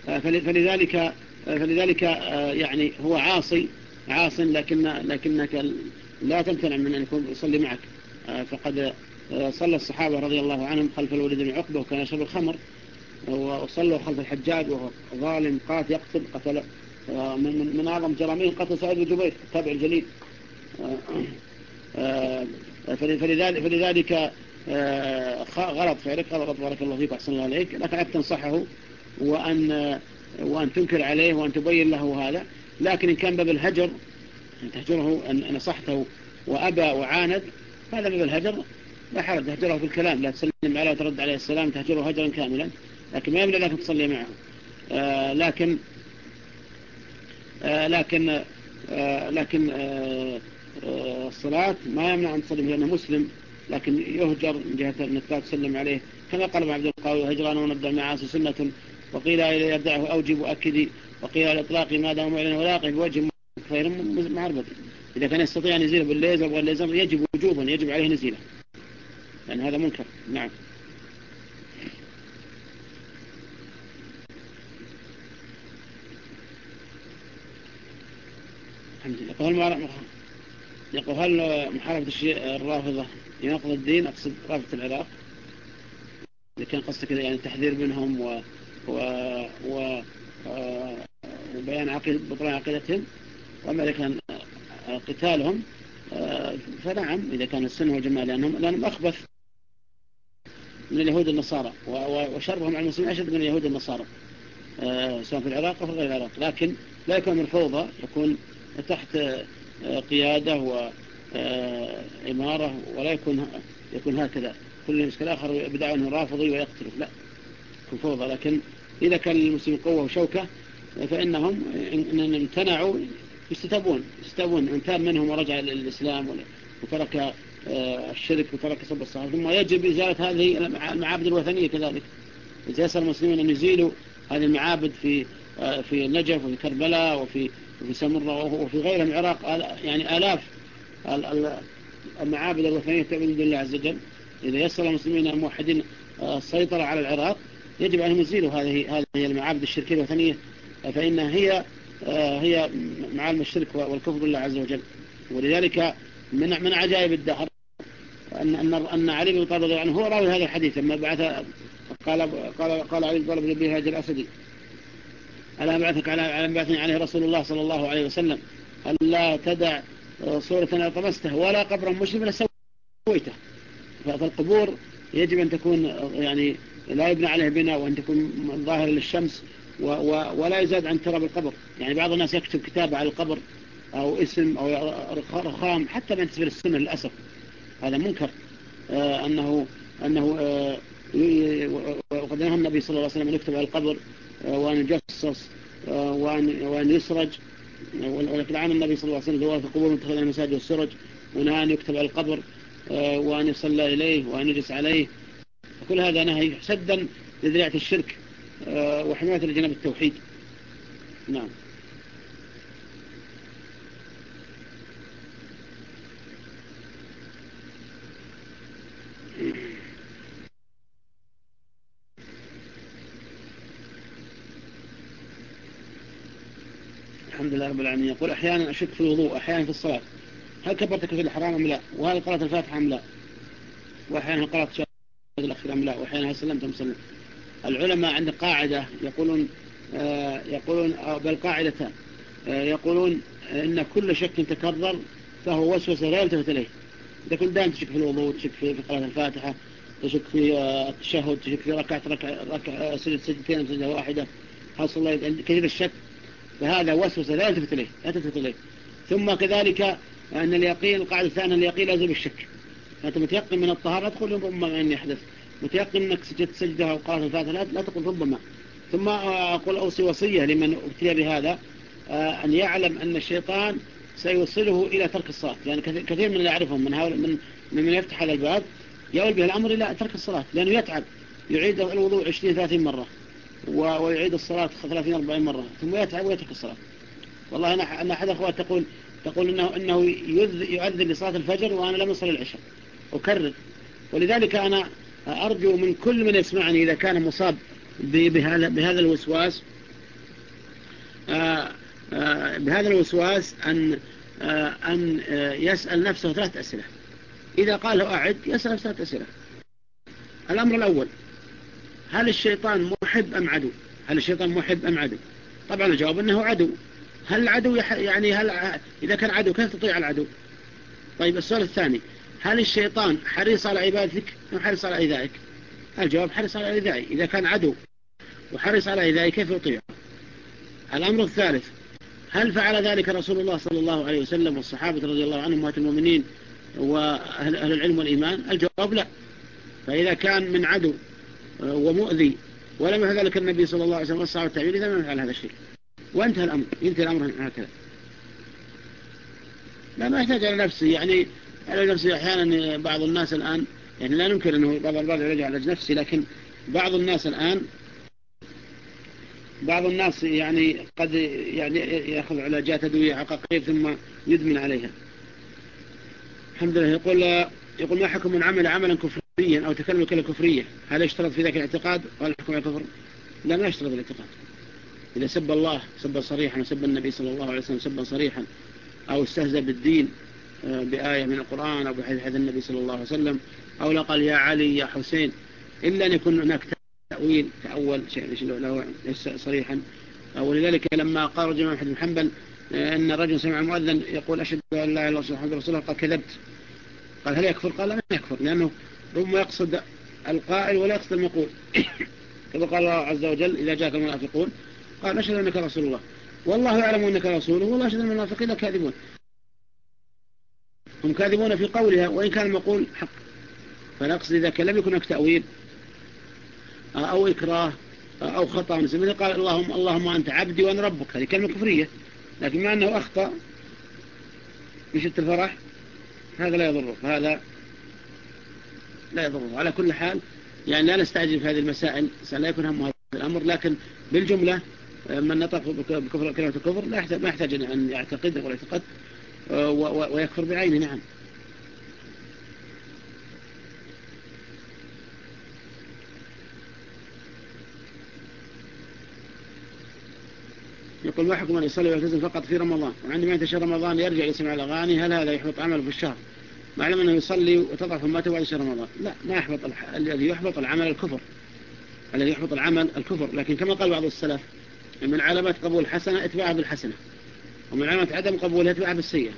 فلذلك فلذلك يعني هو عاصي عاص لكن لكنك لا تمتنع من أن يكون يصلي معك. فقد صلى الصحابة رضي الله عنهم خلف الوليد بن عقبة وكان يشرب الخمر وصلوا خلف الحجاج وهو ظالم قات يقتل قتل من, من أعظم جرامين قتل سعيد بن جبير التابع الجليل. فلذلك, فلذلك غلط فعلك غلط بارك الله فيك أحسن الله عليك لكن أن تنصحه وأن, وأن تنكر عليه وأن تبين له هذا لكن إن كان باب الهجر أن تهجره أن نصحته وأبى وعاند هذا باب الهجر. لا حرج تهجره في الكلام لا تسلم عليه وترد عليه السلام تهجره هجرا كاملا لكن ما يمنع لك تصلي معه. آه لكن آه لكن آه لكن آه آه الصلاة ما يمنع أن تصلي لأنه مسلم لكن يهجر من جهة أنك لا تسلم عليه. كما قال عبد القوي هجران ونبدأ معاصي سنة. وقيل يدعه أوجب أكدي وقيل على إطلاق ما دام معلن ولاقي بوجه خير معربة إذا كان يستطيع أن يزيله بالليزر والليزر يجب وجوبا يجب عليه نزيله لأن هذا منكر. نعم. يقول هل يقول هل محاربة الرافضة ينقض الدين؟ أقصد رافضة العراق. إذا كان قصدك يعني تحذير منهم و, و, وبيان عقيدة بطلان عقيدتهم وأما إذا كان قتالهم. فنعم إذا كان السنة والجماعة لأنهم, لأنهم أخبث من اليهود النصارى وشرهم على المسلمين أشد من اليهود النصارى آه، سواء في العراق أو غير العراق. لكن لا يكون الفوضى يكون تحت آه، قيادة وإمارة ولا يكون يكون هكذا. كل مسك الآخر بدعوا أنه رافضي ويقتله لا. يكون فوضى لكن إذا كان المسلمين قوة وشوكة فإنهم إن امتنعوا يستتابون يستتابون. كان منهم ورجع للإسلام وترك آه، الشرك وترك سب الصحابة ثم يجب إزالة هذه المعابد الوثنية كذلك. إذا يسأل المسلمين أن يزيلوا هذه المعابد في آه، في النجف وفي كربلاء وفي وفي سمرة وفي غيرها من العراق يعني آلاف المعابد الوثنية تعبد الله عز وجل. إذا يسر المسلمين الموحدين آه، السيطرة على العراق يجب أن يزيلوا هذه هذه المعابد الشركية الوثنية فإنها هي هي معالم الشرك والكفر بالله عز وجل. ولذلك من من عجائب الدهر أن أن أن علي بن طالب عنه هو راوي هذا الحديث لما بعث قال قال قال علي بن طالب بن هاجر الأسدي. ألا بعثك على على بعثني عليه رسول الله صلى الله عليه وسلم. ألا تدع صورة طمسته ولا قبرا مسلما سويته. فالقبور يجب أن تكون يعني لا يبنى عليه بناء وأن تكون ظاهرة للشمس و و ولا يزاد عن تراب القبر. يعني بعض الناس يكتب كتابة على القبر أو اسم أو رخام حتى من تسبيل السنة للأسف. هذا منكر. آه أنه أنه آه وقد نهى النبي صلى الله عليه وسلم أن يكتب على القبر آه وأن يجصص آه وأن, وأن يسرج. ولكن عن النبي صلى الله عليه وسلم زوار في القبور من المساجد والسرج ونهى أن يكتب على القبر آه وأن يصلى إليه وأن يجلس عليه. كل هذا نهي سدا لذريعة الشرك آه وحماية لجنب التوحيد. نعم. الحمد لله رب العالمين. يقول أحيانا أشك في الوضوء أحيانا في الصلاة. هل كبرت في الحرام أم لا؟ وهل قرأت الفاتحة أم لا؟ وأحيانا قرأت شهادة الأخير أم لا؟ وأحيانا هل سلمت أم سلمت؟ العلماء عند قاعدة يقولون آه يقولون بل قاعدتان آه يقولون إن كل شك تكرر فهو وسوسة لا يلتفت إليه. إذا كنت دائما تشك في الوضوء تشك في قراءة الفاتحة تشك في آه، التشهد تشك في ركعة ركعة ركعة سجد سجدتين سجدة واحدة حصل الله كثير الشك؟ فهذا وسوسة لا يلتفت إليه لا تلتفت إليه. ثم كذلك أن اليقين القاعدة الثانية اليقين لازم الشك أنت متيقن من الطهارة؟ ادخل ربما أن يحدث متيقن أنك سجدت سجدة وقرأت الفاتحة لا تقول ربما. ثم أقول أوصي وصية لمن أبتلي بهذا. آه، أن يعلم أن الشيطان سيوصله إلى ترك الصلاة. يعني كثير من اللي يعرفهم من هؤلاء من من يفتح هذا الباب يول به الأمر إلى ترك الصلاة. لأنه يتعب. يعيد الوضوء 20 30 مرة. ويعيد الصلاة 30 40 مرة. ثم يتعب ويترك الصلاة. والله أنا أحد أخوات تقول تقول إنه إنه يؤذن لصلاة الفجر وأنا لم أصل العشاء. أكرر. ولذلك أنا أرجو من كل من يسمعني إذا كان مصاب بهذا الوسواس آه، آه، بهذا الوسواس أن آه، أن يسأل نفسه ثلاث أسئلة. إذا قال له أعد يسأل نفسه ثلاث أسئلة. الأمر الأول هل الشيطان محب أم عدو؟ هل الشيطان محب أم عدو؟ طبعا الجواب أنه عدو. هل العدو يعني هل إذا كان عدو كيف تطيع العدو؟ طيب السؤال الثاني هل الشيطان حريص على عبادتك أم حريص على إيذائك؟ الجواب حريص على إيذائي إذا كان عدو وحرص على إيذائي كيف يطيع الأمر الثالث هل فعل ذلك رسول الله صلى الله عليه وسلم والصحابة رضي الله عنهم وات المؤمنين وأهل العلم والإيمان؟ الجواب لا. فإذا كان من عدو ومؤذي ولم يفعل ذلك النبي صلى الله عليه وسلم والصحابة التعبير إذا ما يفعل هذا الشيء. وانتهى الأمر. ينتهي الأمر هكذا. لا ما يحتاج على نفسه يعني على نفسه أحيانا بعض الناس الآن يعني لا ننكر أنه بعض البعض يرجع على نفسه لكن بعض الناس الآن بعض الناس يعني قد يعني يأخذ علاجات أدوية عقاقير ثم يدمن عليها. الحمد لله. يقول يقول ما حكم من عمل عملا كفريا أو تكلم كلمة كفرية؟ هل يشترط في ذلك الاعتقاد؟ قال الحكم على الكفر. لا ما يشترط الاعتقاد. إذا سب الله سب صريحا وسب النبي صلى الله عليه وسلم سبا صريحا أو استهزأ بالدين بآية من القرآن أو بحديث النبي صلى الله عليه وسلم أو لا قال يا علي يا حسين إلا أن يكون هناك تأويل تأول شيء له صريحا. ولذلك لما قال رجل أحد حنبل آه، أن الرجل سمع مؤذن يقول أشهد أن لا إله إلا الله محمد رسول الله قال كذبت. قال هل يكفر؟ قال لا ما يكفر لأنه ربما يقصد القائل ولا يقصد المقول. كما قال الله عز وجل إذا جاءك المنافقون قال نشهد أنك رسول الله. والله يعلم أنك رسوله والله يشهد أن المنافقين كاذبون. هم كاذبون في قولها وإن كان المقول حق. فنقصد إذا كان لم يكن هناك تأويل أو إكراه أو خطأ مثل قال اللهم, اللهم أنت عبدي وأنا ربك. هذه كلمة كفرية لكن ما أنه أخطأ بشدة الفرح؟ هذا لا يضره هذا لا يضره. على كل حال يعني لا نستعجل في هذه المسائل لا يكون هم هذا الأمر لكن بالجملة من نطق بكفر كلمة الكفر لا يحتاج أن يعتقد ولا يعتقد. ويكفر بعينه نعم. يقول ما حكم أن يصلي ويلتزم فقط في رمضان؟ وعندما ينتشر رمضان يرجع يسمع الأغاني هل هذا يحبط عمله في الشهر؟ معلم أنه يصلي وتضعف همته بعد شهر رمضان. لا ما يحبط الذي يحبط العمل الكفر. الذي يحبط العمل الكفر. لكن كما قال بعض السلف من علامات قبول الحسنة اتباعها بالحسنة. ومن علامات عدم قبولها اتباعها بالسيئة.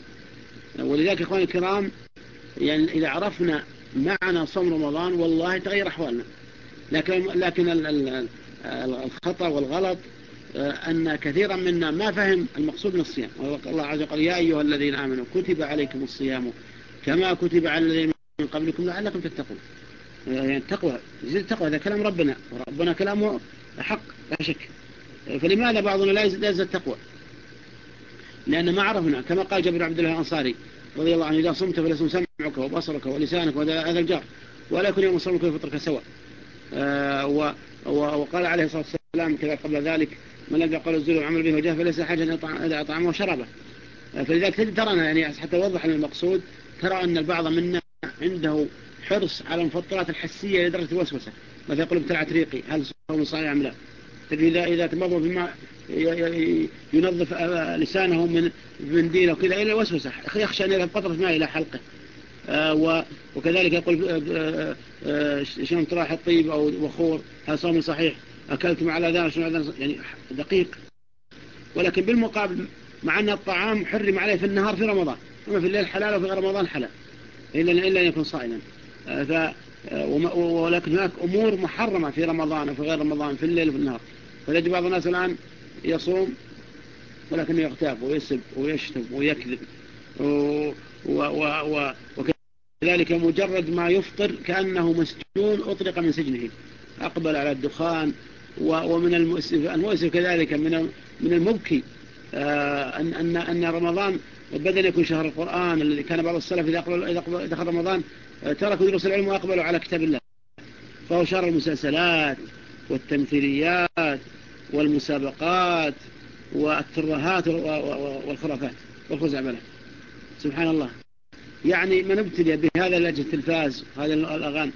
ولذلك إخواني الكرام يعني إذا عرفنا معنى صوم رمضان والله تغير أحوالنا. لكن, لكن الخطأ والغلط آه، أن كثيرا منا ما فهم المقصود من الصيام. الله عز وجل يا أيها الذين آمنوا كتب عليكم الصيام كما كتب على الذين من قبلكم لعلكم تتقون. آه، يعني التقوى يزيد التقوى هذا كلام ربنا. وربنا كلامه حق لا شك. فلماذا بعضنا لا يزيد التقوى؟ لأن ما عرفنا كما قال جابر عبد الله الأنصاري رضي الله عنه إذا صمت فلسم سمعك وبصرك ولسانك وهذا الجار ولا يكون يوم صومك وفطرك سواء آه وقال عليه الصلاة والسلام كذا قبل ذلك من لم يقل الزول وعمل به وجهه فليس حاجة إذا أطعمه وشربه. فلذلك ترانا يعني حتى يوضح المقصود ترى أن البعض منا عنده حرص على المفطرات الحسية لدرجة الوسوسة. مثلا يقول ابتلعت ريقي هل صوم صحيح أم لا. تجد إذا, إذا تمضوا بما ينظف لسانه من منديل وكذا إلى الوسوسة يخشى أن يذهب قطرة ماء إلى حلقه. آه وكذلك يقول آه آه شنو راح الطيب أو بخور هل صوم صحيح. أكلت مع الأذان شنو يعني دقيق. ولكن بالمقابل مع أن الطعام حرم عليه في النهار في رمضان أما في الليل حلال وفي رمضان حلال إلا, إلا أن يكون صائما. آه، ف آه، ولكن هناك أمور محرمة في رمضان وفي غير رمضان في الليل وفي النهار. فلجي بعض الناس الآن يصوم ولكنه يغتاب ويسب ويشتم ويكذب وكذلك مجرد ما يفطر كأنه مسجون أطلق من سجنه أقبل على الدخان ومن المؤسف, المؤسف كذلك من من المبكي آه، أن, أن, أن رمضان بدل يكون شهر القرآن الذي كان بعض السلف إذا دخل رمضان آه، تركوا دروس العلم وأقبلوا على كتاب الله فهو شهر المسلسلات والتمثيليات والمسابقات والترهات والخرافات والخزعبلات سبحان الله. يعني من ابتلي بهذا لجه التلفاز هذه الأغاني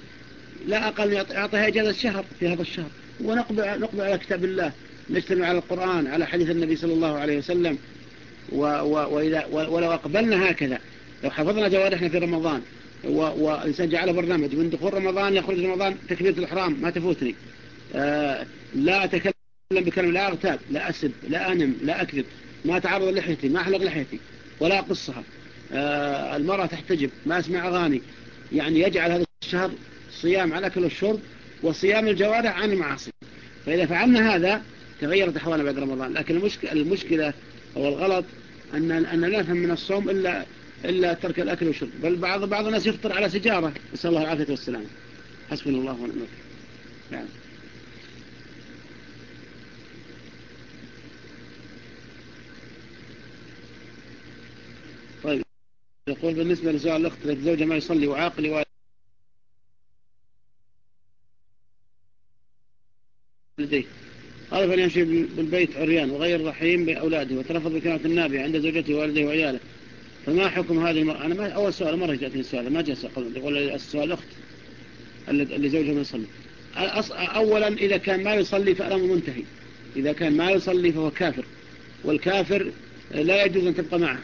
لا أقل يعطيها إجازة شهر في هذا الشهر. ونقبل نقبل على كتاب الله نجتمع على القرآن على حديث النبي صلى الله عليه وسلم و و وإذا ولو أقبلنا هكذا لو حفظنا جوارحنا في رمضان والإنسان جعله برنامج من دخول رمضان يخرج رمضان تكبيرة الإحرام ما تفوتني. آه لا أتكلم بكلام لا أغتاب لا أسب لا أنم لا أكذب ما أتعرض لحيتي ما أحلق لحيتي ولا أقصها آه المرأة تحتجب ما أسمع أغاني. يعني يجعل هذا الشهر صيام على كل الشرب وصيام الجوارح عن المعاصي. فإذا فعلنا هذا تغيرت أحوالنا بعد رمضان. لكن المشكلة, المشكلة أو الغلط أن, أن لا نفهم من الصوم إلا, إلا ترك الأكل والشرب. بل بعض, بعض الناس يفطر على سجارة. نسأل الله العافية والسلام حسبنا الله ونعم الوكيل. نعم طيب يقول بالنسبة لسؤال الأخت الزوجة ما يصلي وعاقل والديه. قال فليمشي بالبيت عريان وغير رحيم بأولاده وترفض بكلمة النابية عند زوجته ووالده وعياله. فما حكم هذه المرأة؟ أنا ما أول سؤال مرة جاءتني السؤال ما جاء قبل يقول السؤال الأخت اللي زوجها ما يصلي. أولا إذا كان ما يصلي فالأمر منتهي. إذا كان ما يصلي فهو كافر والكافر لا يجوز أن تبقى معه.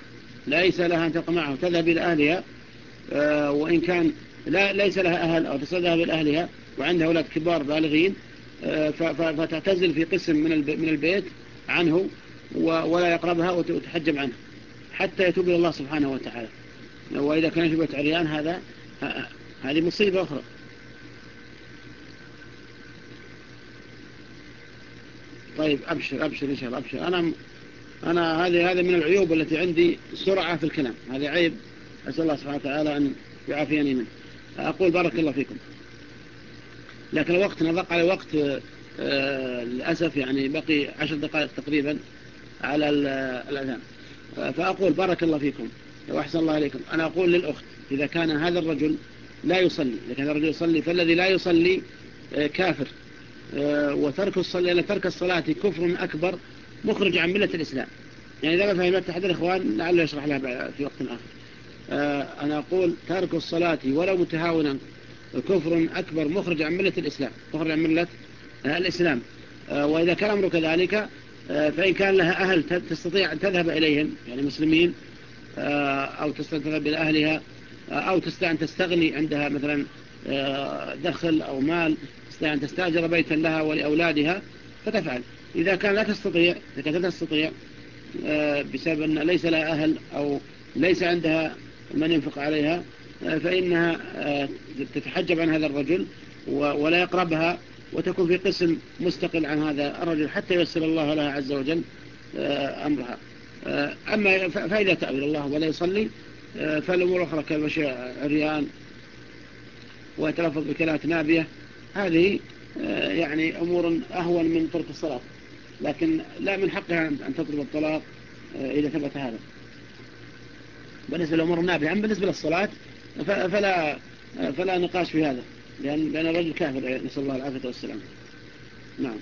ليس لها أن تطمعه تذهب إلى أهلها آه، وإن كان لا ليس لها أهل أو تصدها بالأهلها وعندها أولاد كبار بالغين آه، فتعتزل في قسم من البيت عنه ولا يقربها وتحجب عنه حتى يتوب إلى الله سبحانه وتعالى. وإذا كان شبهة عريان هذا هذه مصيبة أخرى. طيب أبشر أبشر إن شاء الله أبشر. أنا أنا هذه هذه من العيوب التي عندي سرعة في الكلام. هذا عيب. أسأل الله سبحانه وتعالى أن يعافيني منه. أقول بارك الله فيكم. لكن الوقت نضق على وقت آه للأسف يعني بقي عشر دقائق تقريبا على الأذان. فأقول بارك الله فيكم وأحسن الله عليكم أنا أقول للأخت إذا كان هذا الرجل لا يصلي إذا كان الرجل يصلي فالذي لا يصلي آه كافر. آه وترك الصلاة ترك الصلاة كفر أكبر مخرج عن ملة الإسلام. يعني إذا ما فهمت أحد الإخوان لعله يشرح لها في وقت آخر. آه، أنا أقول ترك الصلاة ولو متهاونا كفر أكبر مخرج عن ملة الإسلام. مخرج عن ملة آه، الإسلام. آه، وإذا كان أمر كذلك فإن كان لها أهل تستطيع أن تذهب إليهم يعني مسلمين أو تستطيع أن تذهب إلى أهلها أو تستطيع أن تستغني عندها مثلا دخل أو مال تستطيع أن تستأجر بيتا لها ولأولادها فتفعل. إذا كان لا تستطيع إذا كانت لا تستطيع بسبب أن ليس لها أهل أو ليس عندها من ينفق عليها آه، فإنها آه، تتحجب عن هذا الرجل ولا يقربها وتكون في قسم مستقل عن هذا الرجل حتى يسر الله لها عز وجل آه، أمرها. أما فإذا تأويل الله ولا يصلي فالأمور أخرى كالمشي عريان ويتلفظ بكلمات نابية هذه يعني أمور أهون من ترك الصلاة. لكن لا من حقها أن تطلب الطلاق إذا ثبت هذا. بالنسبة للأمور النافعة أما بالنسبة للصلاة فلا, فلا نقاش في هذا لأن, لأن الرجل كافر نسأل الله العافية والسلام. نعم.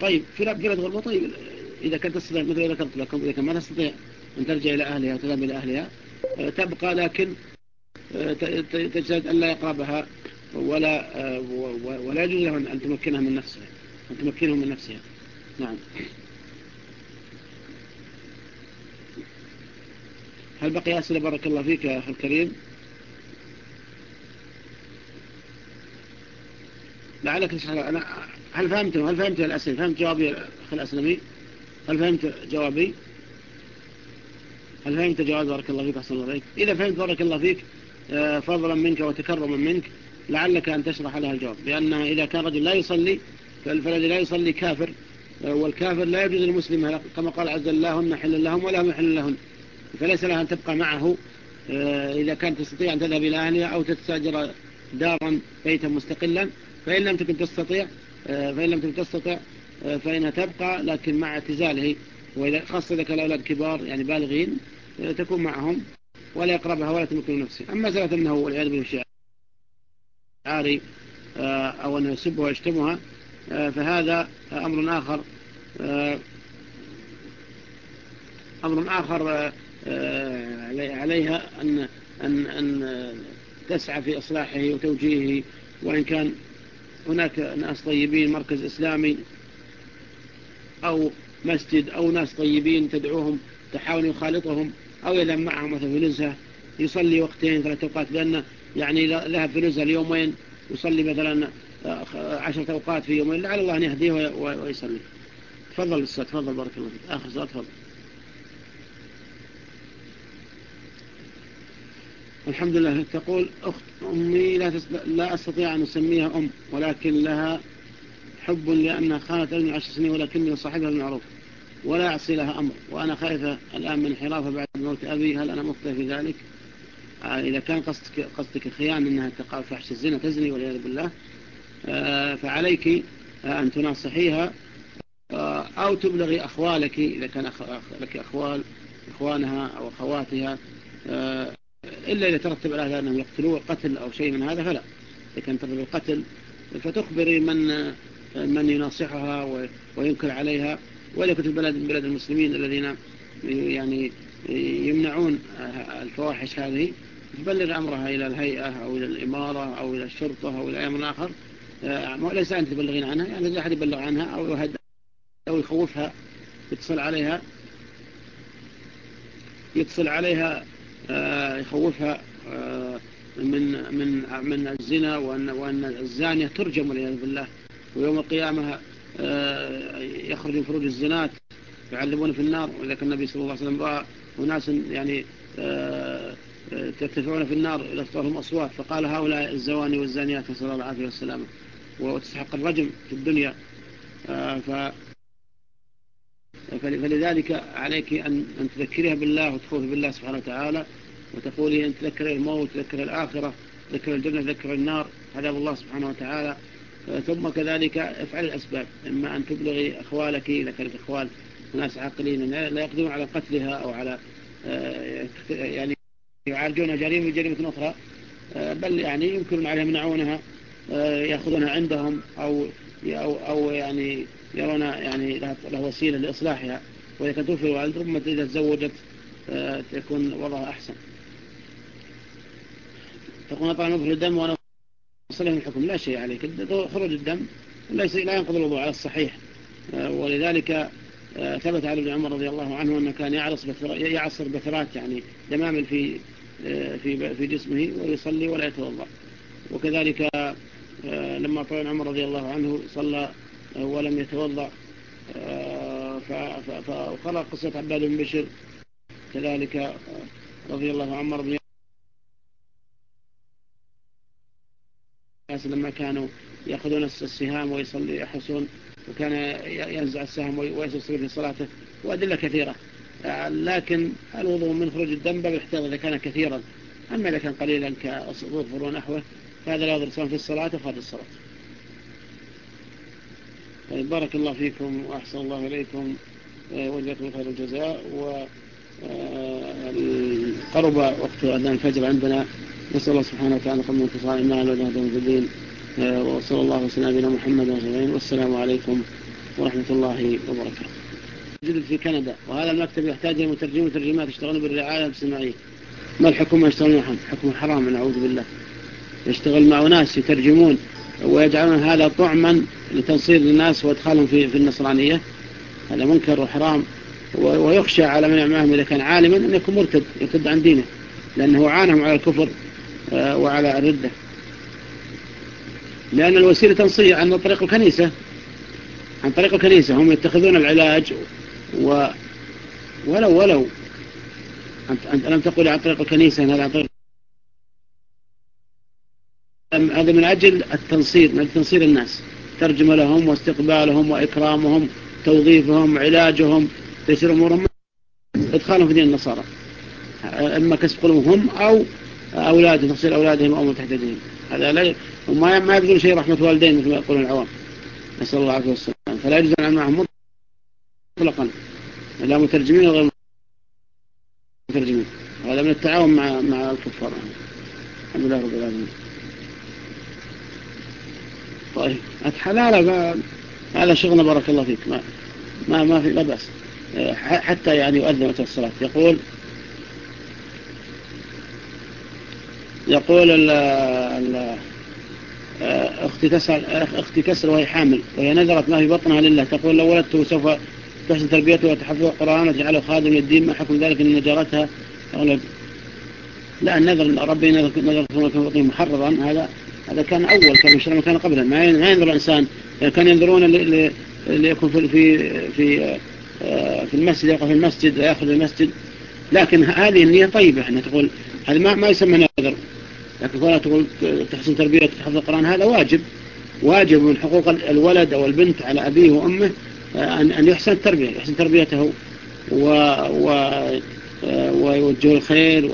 طيب في بلد غربة طيب إذا كانت تستطيع مثل إذا كنت لكم إذا كان ما تستطيع أن ترجع إلى أهلها وتذهب إلى أهلها تبقى لكن تجد أن لا يقربها ولا ولا يجوز له أن تمكنها من نفسها. أن تمكنه من نفسها. نعم. هل بقي أسئلة بارك الله فيك يا أخي الكريم؟ لعلك تشرح أنا هل فهمت هل فهمت الأسئلة؟ فهمت جوابي أخي الأسلمي؟ هل فهمت جوابي؟ هل فهمت جواب بارك الله فيك؟ أحسن الله عليك إذا فهمت بارك الله فيك آه، فضلا منك وتكرما منك لعلك أن تشرح لها الجواب. لأن إذا كان رجل لا يصلي فالذي لا يصلي كافر والكافر لا يجوز المسلم كما قال عز الله هن حل لهم ولا هم حل لهم. فليس لها أن تبقى معه آه، إذا كانت تستطيع أن تذهب إلى أهلها أو تستأجر دارا بيتا مستقلا فإن لم تكن تستطيع آه، فإن لم تكن تستطيع آه، فإنها تبقى لكن مع اعتزاله. خاصة إذا كان الأولاد كبار يعني بالغين تكون معهم ولا يقربها ولا تمكن نفسه أما مسألة أنه والعياذ بالله شعاري أو أنه يسبها ويشتمها فهذا أمر آخر أمر آخر آه، عليها أن, أن, أن تسعى في إصلاحه وتوجيهه وإن كان هناك ناس طيبين مركز إسلامي أو مسجد أو ناس طيبين تدعوهم تحاول يخالطهم أو يذهب معهم مثلا نزهة يصلي وقتين ثلاثة أوقات لأن يعني في نزهة اليومين يصلي مثلا آه، عشرة أوقات في يومين لعل الله أن يهديه ويصلي تفضل أستاذ تفضل بارك الله فيك. آخر سؤال تفضل. الحمد لله. تقول أخت أمي لا, لا أستطيع أن أسميها أم ولكن لها حب لأنها خانت أمي عشر سنين ولكني صاحبها بالمعروف. ولا أعصي لها أمر وأنا خائفة الآن من حرافة بعد موت أبي. هل أنا مخطئ في ذلك؟ آه، إذا كان قصدك, قصدك خيان أنها تقع فحش الزنا تزني والعياذ بالله. فعليك آه، أن تناصحيها أو تبلغي أخوالك إذا كان لك أخوال إخوانها أو أخواتها إلا إذا ترتب على هذا أنهم يقتلوه قتل أو شيء من هذا فلا. إذا كان ترتب القتل فتخبري من من يناصحها وينكر عليها. وإذا كنت بلد من بلد المسلمين الذين يعني يمنعون الفواحش هذه تبلغ أمرها إلى الهيئة أو إلى الإمارة أو إلى الشرطة أو إلى أي من آخر. ليس أنت تبلغين عنها يعني لا أحد يبلغ عنها أو يهد أو يخوفها يتصل عليها. يتصل عليها آه، يخوفها آه، من من من الزنا وأن وأن الزانية ترجم والعياذ بالله. ويوم القيامة آه، يخرج من فروج الزنات يعلمون في النار. ولكن النبي صلى الله عليه وسلم رأى أناس يعني ترتفعون في النار أصواتهم أصوات. فقال هؤلاء الزواني والزانيات نسأل الله العافية والسلامة. وتستحق الرجم في الدنيا. ف فلذلك عليك أن أن تذكريها بالله وتخوفي بالله سبحانه وتعالى وتقولي أن تذكر الموت تذكر الآخرة تذكر الجنة تذكر النار. هذا الله سبحانه وتعالى. ثم كذلك افعل الأسباب. إما أن تبلغي أخوالك إذا كانت أخوال ناس عاقلين لا يقدرون على قتلها أو على آه، يعني يعالجون جريمة جريمة أخرى. آه، بل يعني يمكن عليهم يمنعونها آه، يأخذونها عندهم أو أو أو يعني يرون يعني له وسيلة لإصلاحها. وإذا كانت توفي الوالد ربما إذا تزوجت تكون وضعها أحسن. تقول طبعا مفر الدم وأنا صلح الحكم. لا شيء عليك. خروج الدم ليس لا ينقض الوضوء على الصحيح. ولذلك ثبت على ابن عمر رضي الله عنه أنه كان يعرص يعصر بثرات يعني دمامل في في في جسمه ويصلي ولا يتوضأ. وكذلك لما طلع عمر رضي الله عنه صلى ولم يتوضأ فقرأ قصة عباد بن بشر كذلك رضي الله عمر بن لما كانوا يأخذون السهام ويصلي يحسون وكان ينزع السهم ويسر في صلاته وأدلة كثيرة. لكن الوضوء من خروج الدم باب إذا كان كثيرا. أما إذا كان قليلا كظفر ونحوه فهذا لا يضر سواء في الصلاة وخارج الصلاة. طيب بارك الله فيكم وأحسن الله إليكم وجزاكم خير الجزاء. وقرب وقت أذان الفجر عندنا. نسأل الله سبحانه وتعالى قبل انتصار على الهدى الدين. وصلى الله وسلم على محمد وسلم والسلام عليكم ورحمة الله وبركاته. جدد في كندا وهذا المكتب يحتاج إلى مترجمين وترجمات يشتغلون بالرعاية الاجتماعية. ما الحكم؟ يشتغلون حكم حرام نعوذ بالله. يشتغل مع ناس يترجمون ويجعلون هذا طعما لتنصير الناس وإدخالهم في في النصرانية. هذا منكر وحرام. ويخشى على من يعملهم إذا كان عالما أن يكون مرتد يرتد عن دينه لأنه عانهم على الكفر آه، وعلى الردة. لأن الوسيلة تنصيع عن طريق الكنيسة عن طريق الكنيسة. هم يتخذون العلاج و ولو ولو. أنت لم تقل عن طريق الكنيسة؟ هذا عن طريق هذا من أجل التنصير من تنصير الناس. ترجمة لهم واستقبالهم وإكرامهم توظيفهم علاجهم تيسير أمورهم. إدخالهم في دين النصارى. إما كسب قلوبهم أو أولادهم تفصيل أولادهم أو متحددين هذا لا وما ما يبذل شيء رحمة والدين مثل ما يقولون العوام. نسأل الله العافية والسلام. فلا يجوز أن معهم مطلقا. لا مترجمين وغير مترجمين. هذا من التعاون مع مع الكفار. الحمد لله رب العالمين. طيب الحلال هذا شغلنا بارك الله فيك ما ما ما في لا بأس حتى يعني يؤذن وقت الصلاة يقول يقول ال ال أختي تسأل أختي تسأل وهي حامل وهي نذرت ما في بطنها لله تقول لو ولدته سوف تحسن تربيته وتحفظ القرآن وتجعله خادم للدين ما حكم ذلك أن نجارتها أغلب لا النذر ربي نذر نذر في بطنه محرضا هذا هذا كان أول كان من كان قبلا ما ينذر الإنسان كان ينذرون اللي يكون في في في في المسجد يقف في المسجد ويأخذ المسجد. لكن هذه النية طيبة. إحنا تقول هذا ما ما يسمى نذر. لكن كونها تقول تحسن تربية تحفظ القرآن هذا واجب. واجب من حقوق الولد أو البنت على أبيه وأمه أن أن يحسن التربية يحسن تربيته. و و ويوجه الخير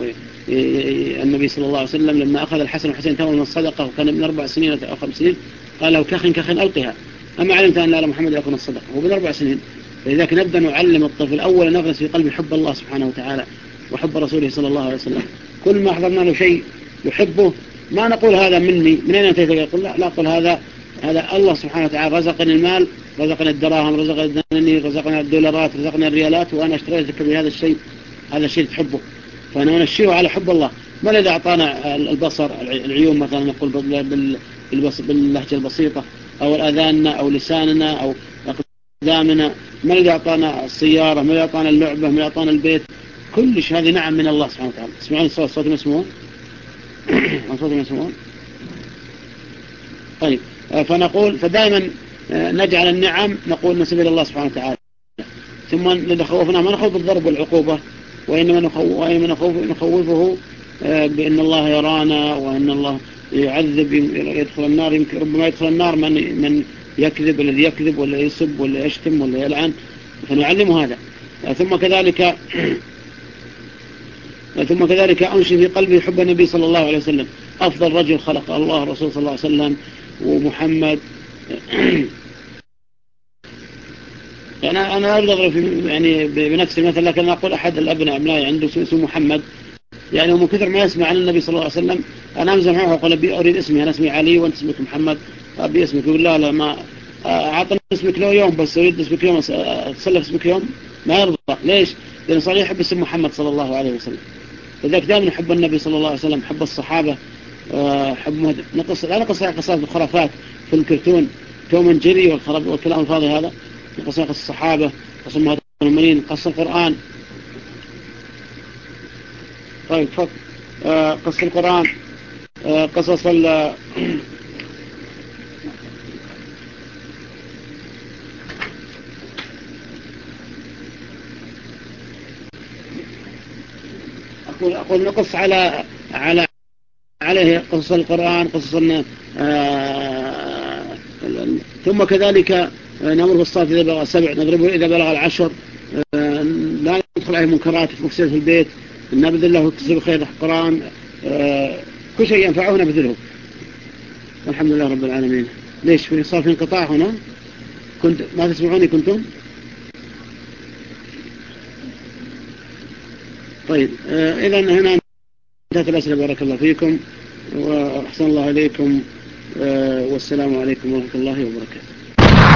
النبي صلى الله عليه وسلم لما أخذ الحسن والحسين تمر من الصدقة وكان من أربع سنين أو خمس سنين قال له كخ كخ ألقها. أما علمت أن لا محمد يكون الصدقة هو من أربع سنين. فلذلك نبدأ نعلم الطفل أولا نغرس في قلبه حب الله سبحانه وتعالى وحب رسوله صلى الله عليه وسلم. كل ما حضرنا له شيء يحبه ما نقول هذا مني من أين أنت يقول لا لا أقول هذا هذا الله سبحانه وتعالى. رزقني المال رزقني الدراهم رزقني رزقنا الدولارات رزقنا الريالات وأنا اشتريتك بهذا الشيء هذا الشيء تحبه. فأنا أنشيه على حب الله. ما الذي أعطانا البصر العيون مثلا نقول باللهجة البسيطة أو الأذاننا أو لساننا أو أقدامنا. ما الذي أعطانا السيارة ما الذي أعطانا اللعبة ما الذي أعطانا البيت. كل شيء هذه نعم من الله سبحانه وتعالى. اسمعون الصوت صوت مسموع صوت مسموع طيب. فنقول فدائما نجعل النعم نقول نسب إلى الله سبحانه وتعالى. ثم إذا خوفنا ما نخوف بالضرب والعقوبة. وإنما نخوفه بأن الله يرانا وأن الله يعذب يدخل النار يمكن ربما يدخل النار من من يكذب الذي يكذب ولا يسب ولا يشتم ولا يلعن. فنعلمه هذا. ثم كذلك ثم كذلك أنشي في قلبي حب النبي صلى الله عليه وسلم. أفضل رجل خلق الله الرسول صلى الله عليه وسلم ومحمد أنا أنا أضرب يعني بنفسي مثلا لكن أقول أحد الأبناء أبنائي عنده اسمه محمد يعني من كثر ما يسمع عن النبي صلى الله عليه وسلم أنا أمزح معه وأقول أبي أريد اسمي أنا اسمي علي وأنت اسمك محمد أبي اسمك يقول لا لا ما أعطني اسمك له يوم بس أريد اسمك يوم أتصلف اسمك يوم ما يرضى ليش؟ لأن صار يحب اسم محمد صلى الله عليه وسلم لذلك دائما حب النبي صلى الله عليه وسلم حب الصحابة آه، حب نقص لا نقص قصات الخرافات في الكرتون توم جيري والكلام الفاضي هذا قصص الصحابة قصص المؤمنين قصص القرآن. طيب فك آه، قصص القرآن آه، قصص ال أقول أقول نقص على على عليه قصص القرآن قصص آه ثم كذلك نمر بالصلاة إذا بلغ سبع نضربه إذا بلغ العشر. آه لا ندخل عليه منكرات في البيت. نبذل له اتصل خير القرآن. آه كل شيء ينفعه نبذله. والحمد لله رب العالمين. ليش؟ في صار في انقطاع هنا. كنت ما تسمعوني كنتم؟ طيب آه إذا هنا انتهت الأسئلة. بارك الله فيكم. وأحسن الله إليكم. والسلام عليكم ورحمة الله وبركاته.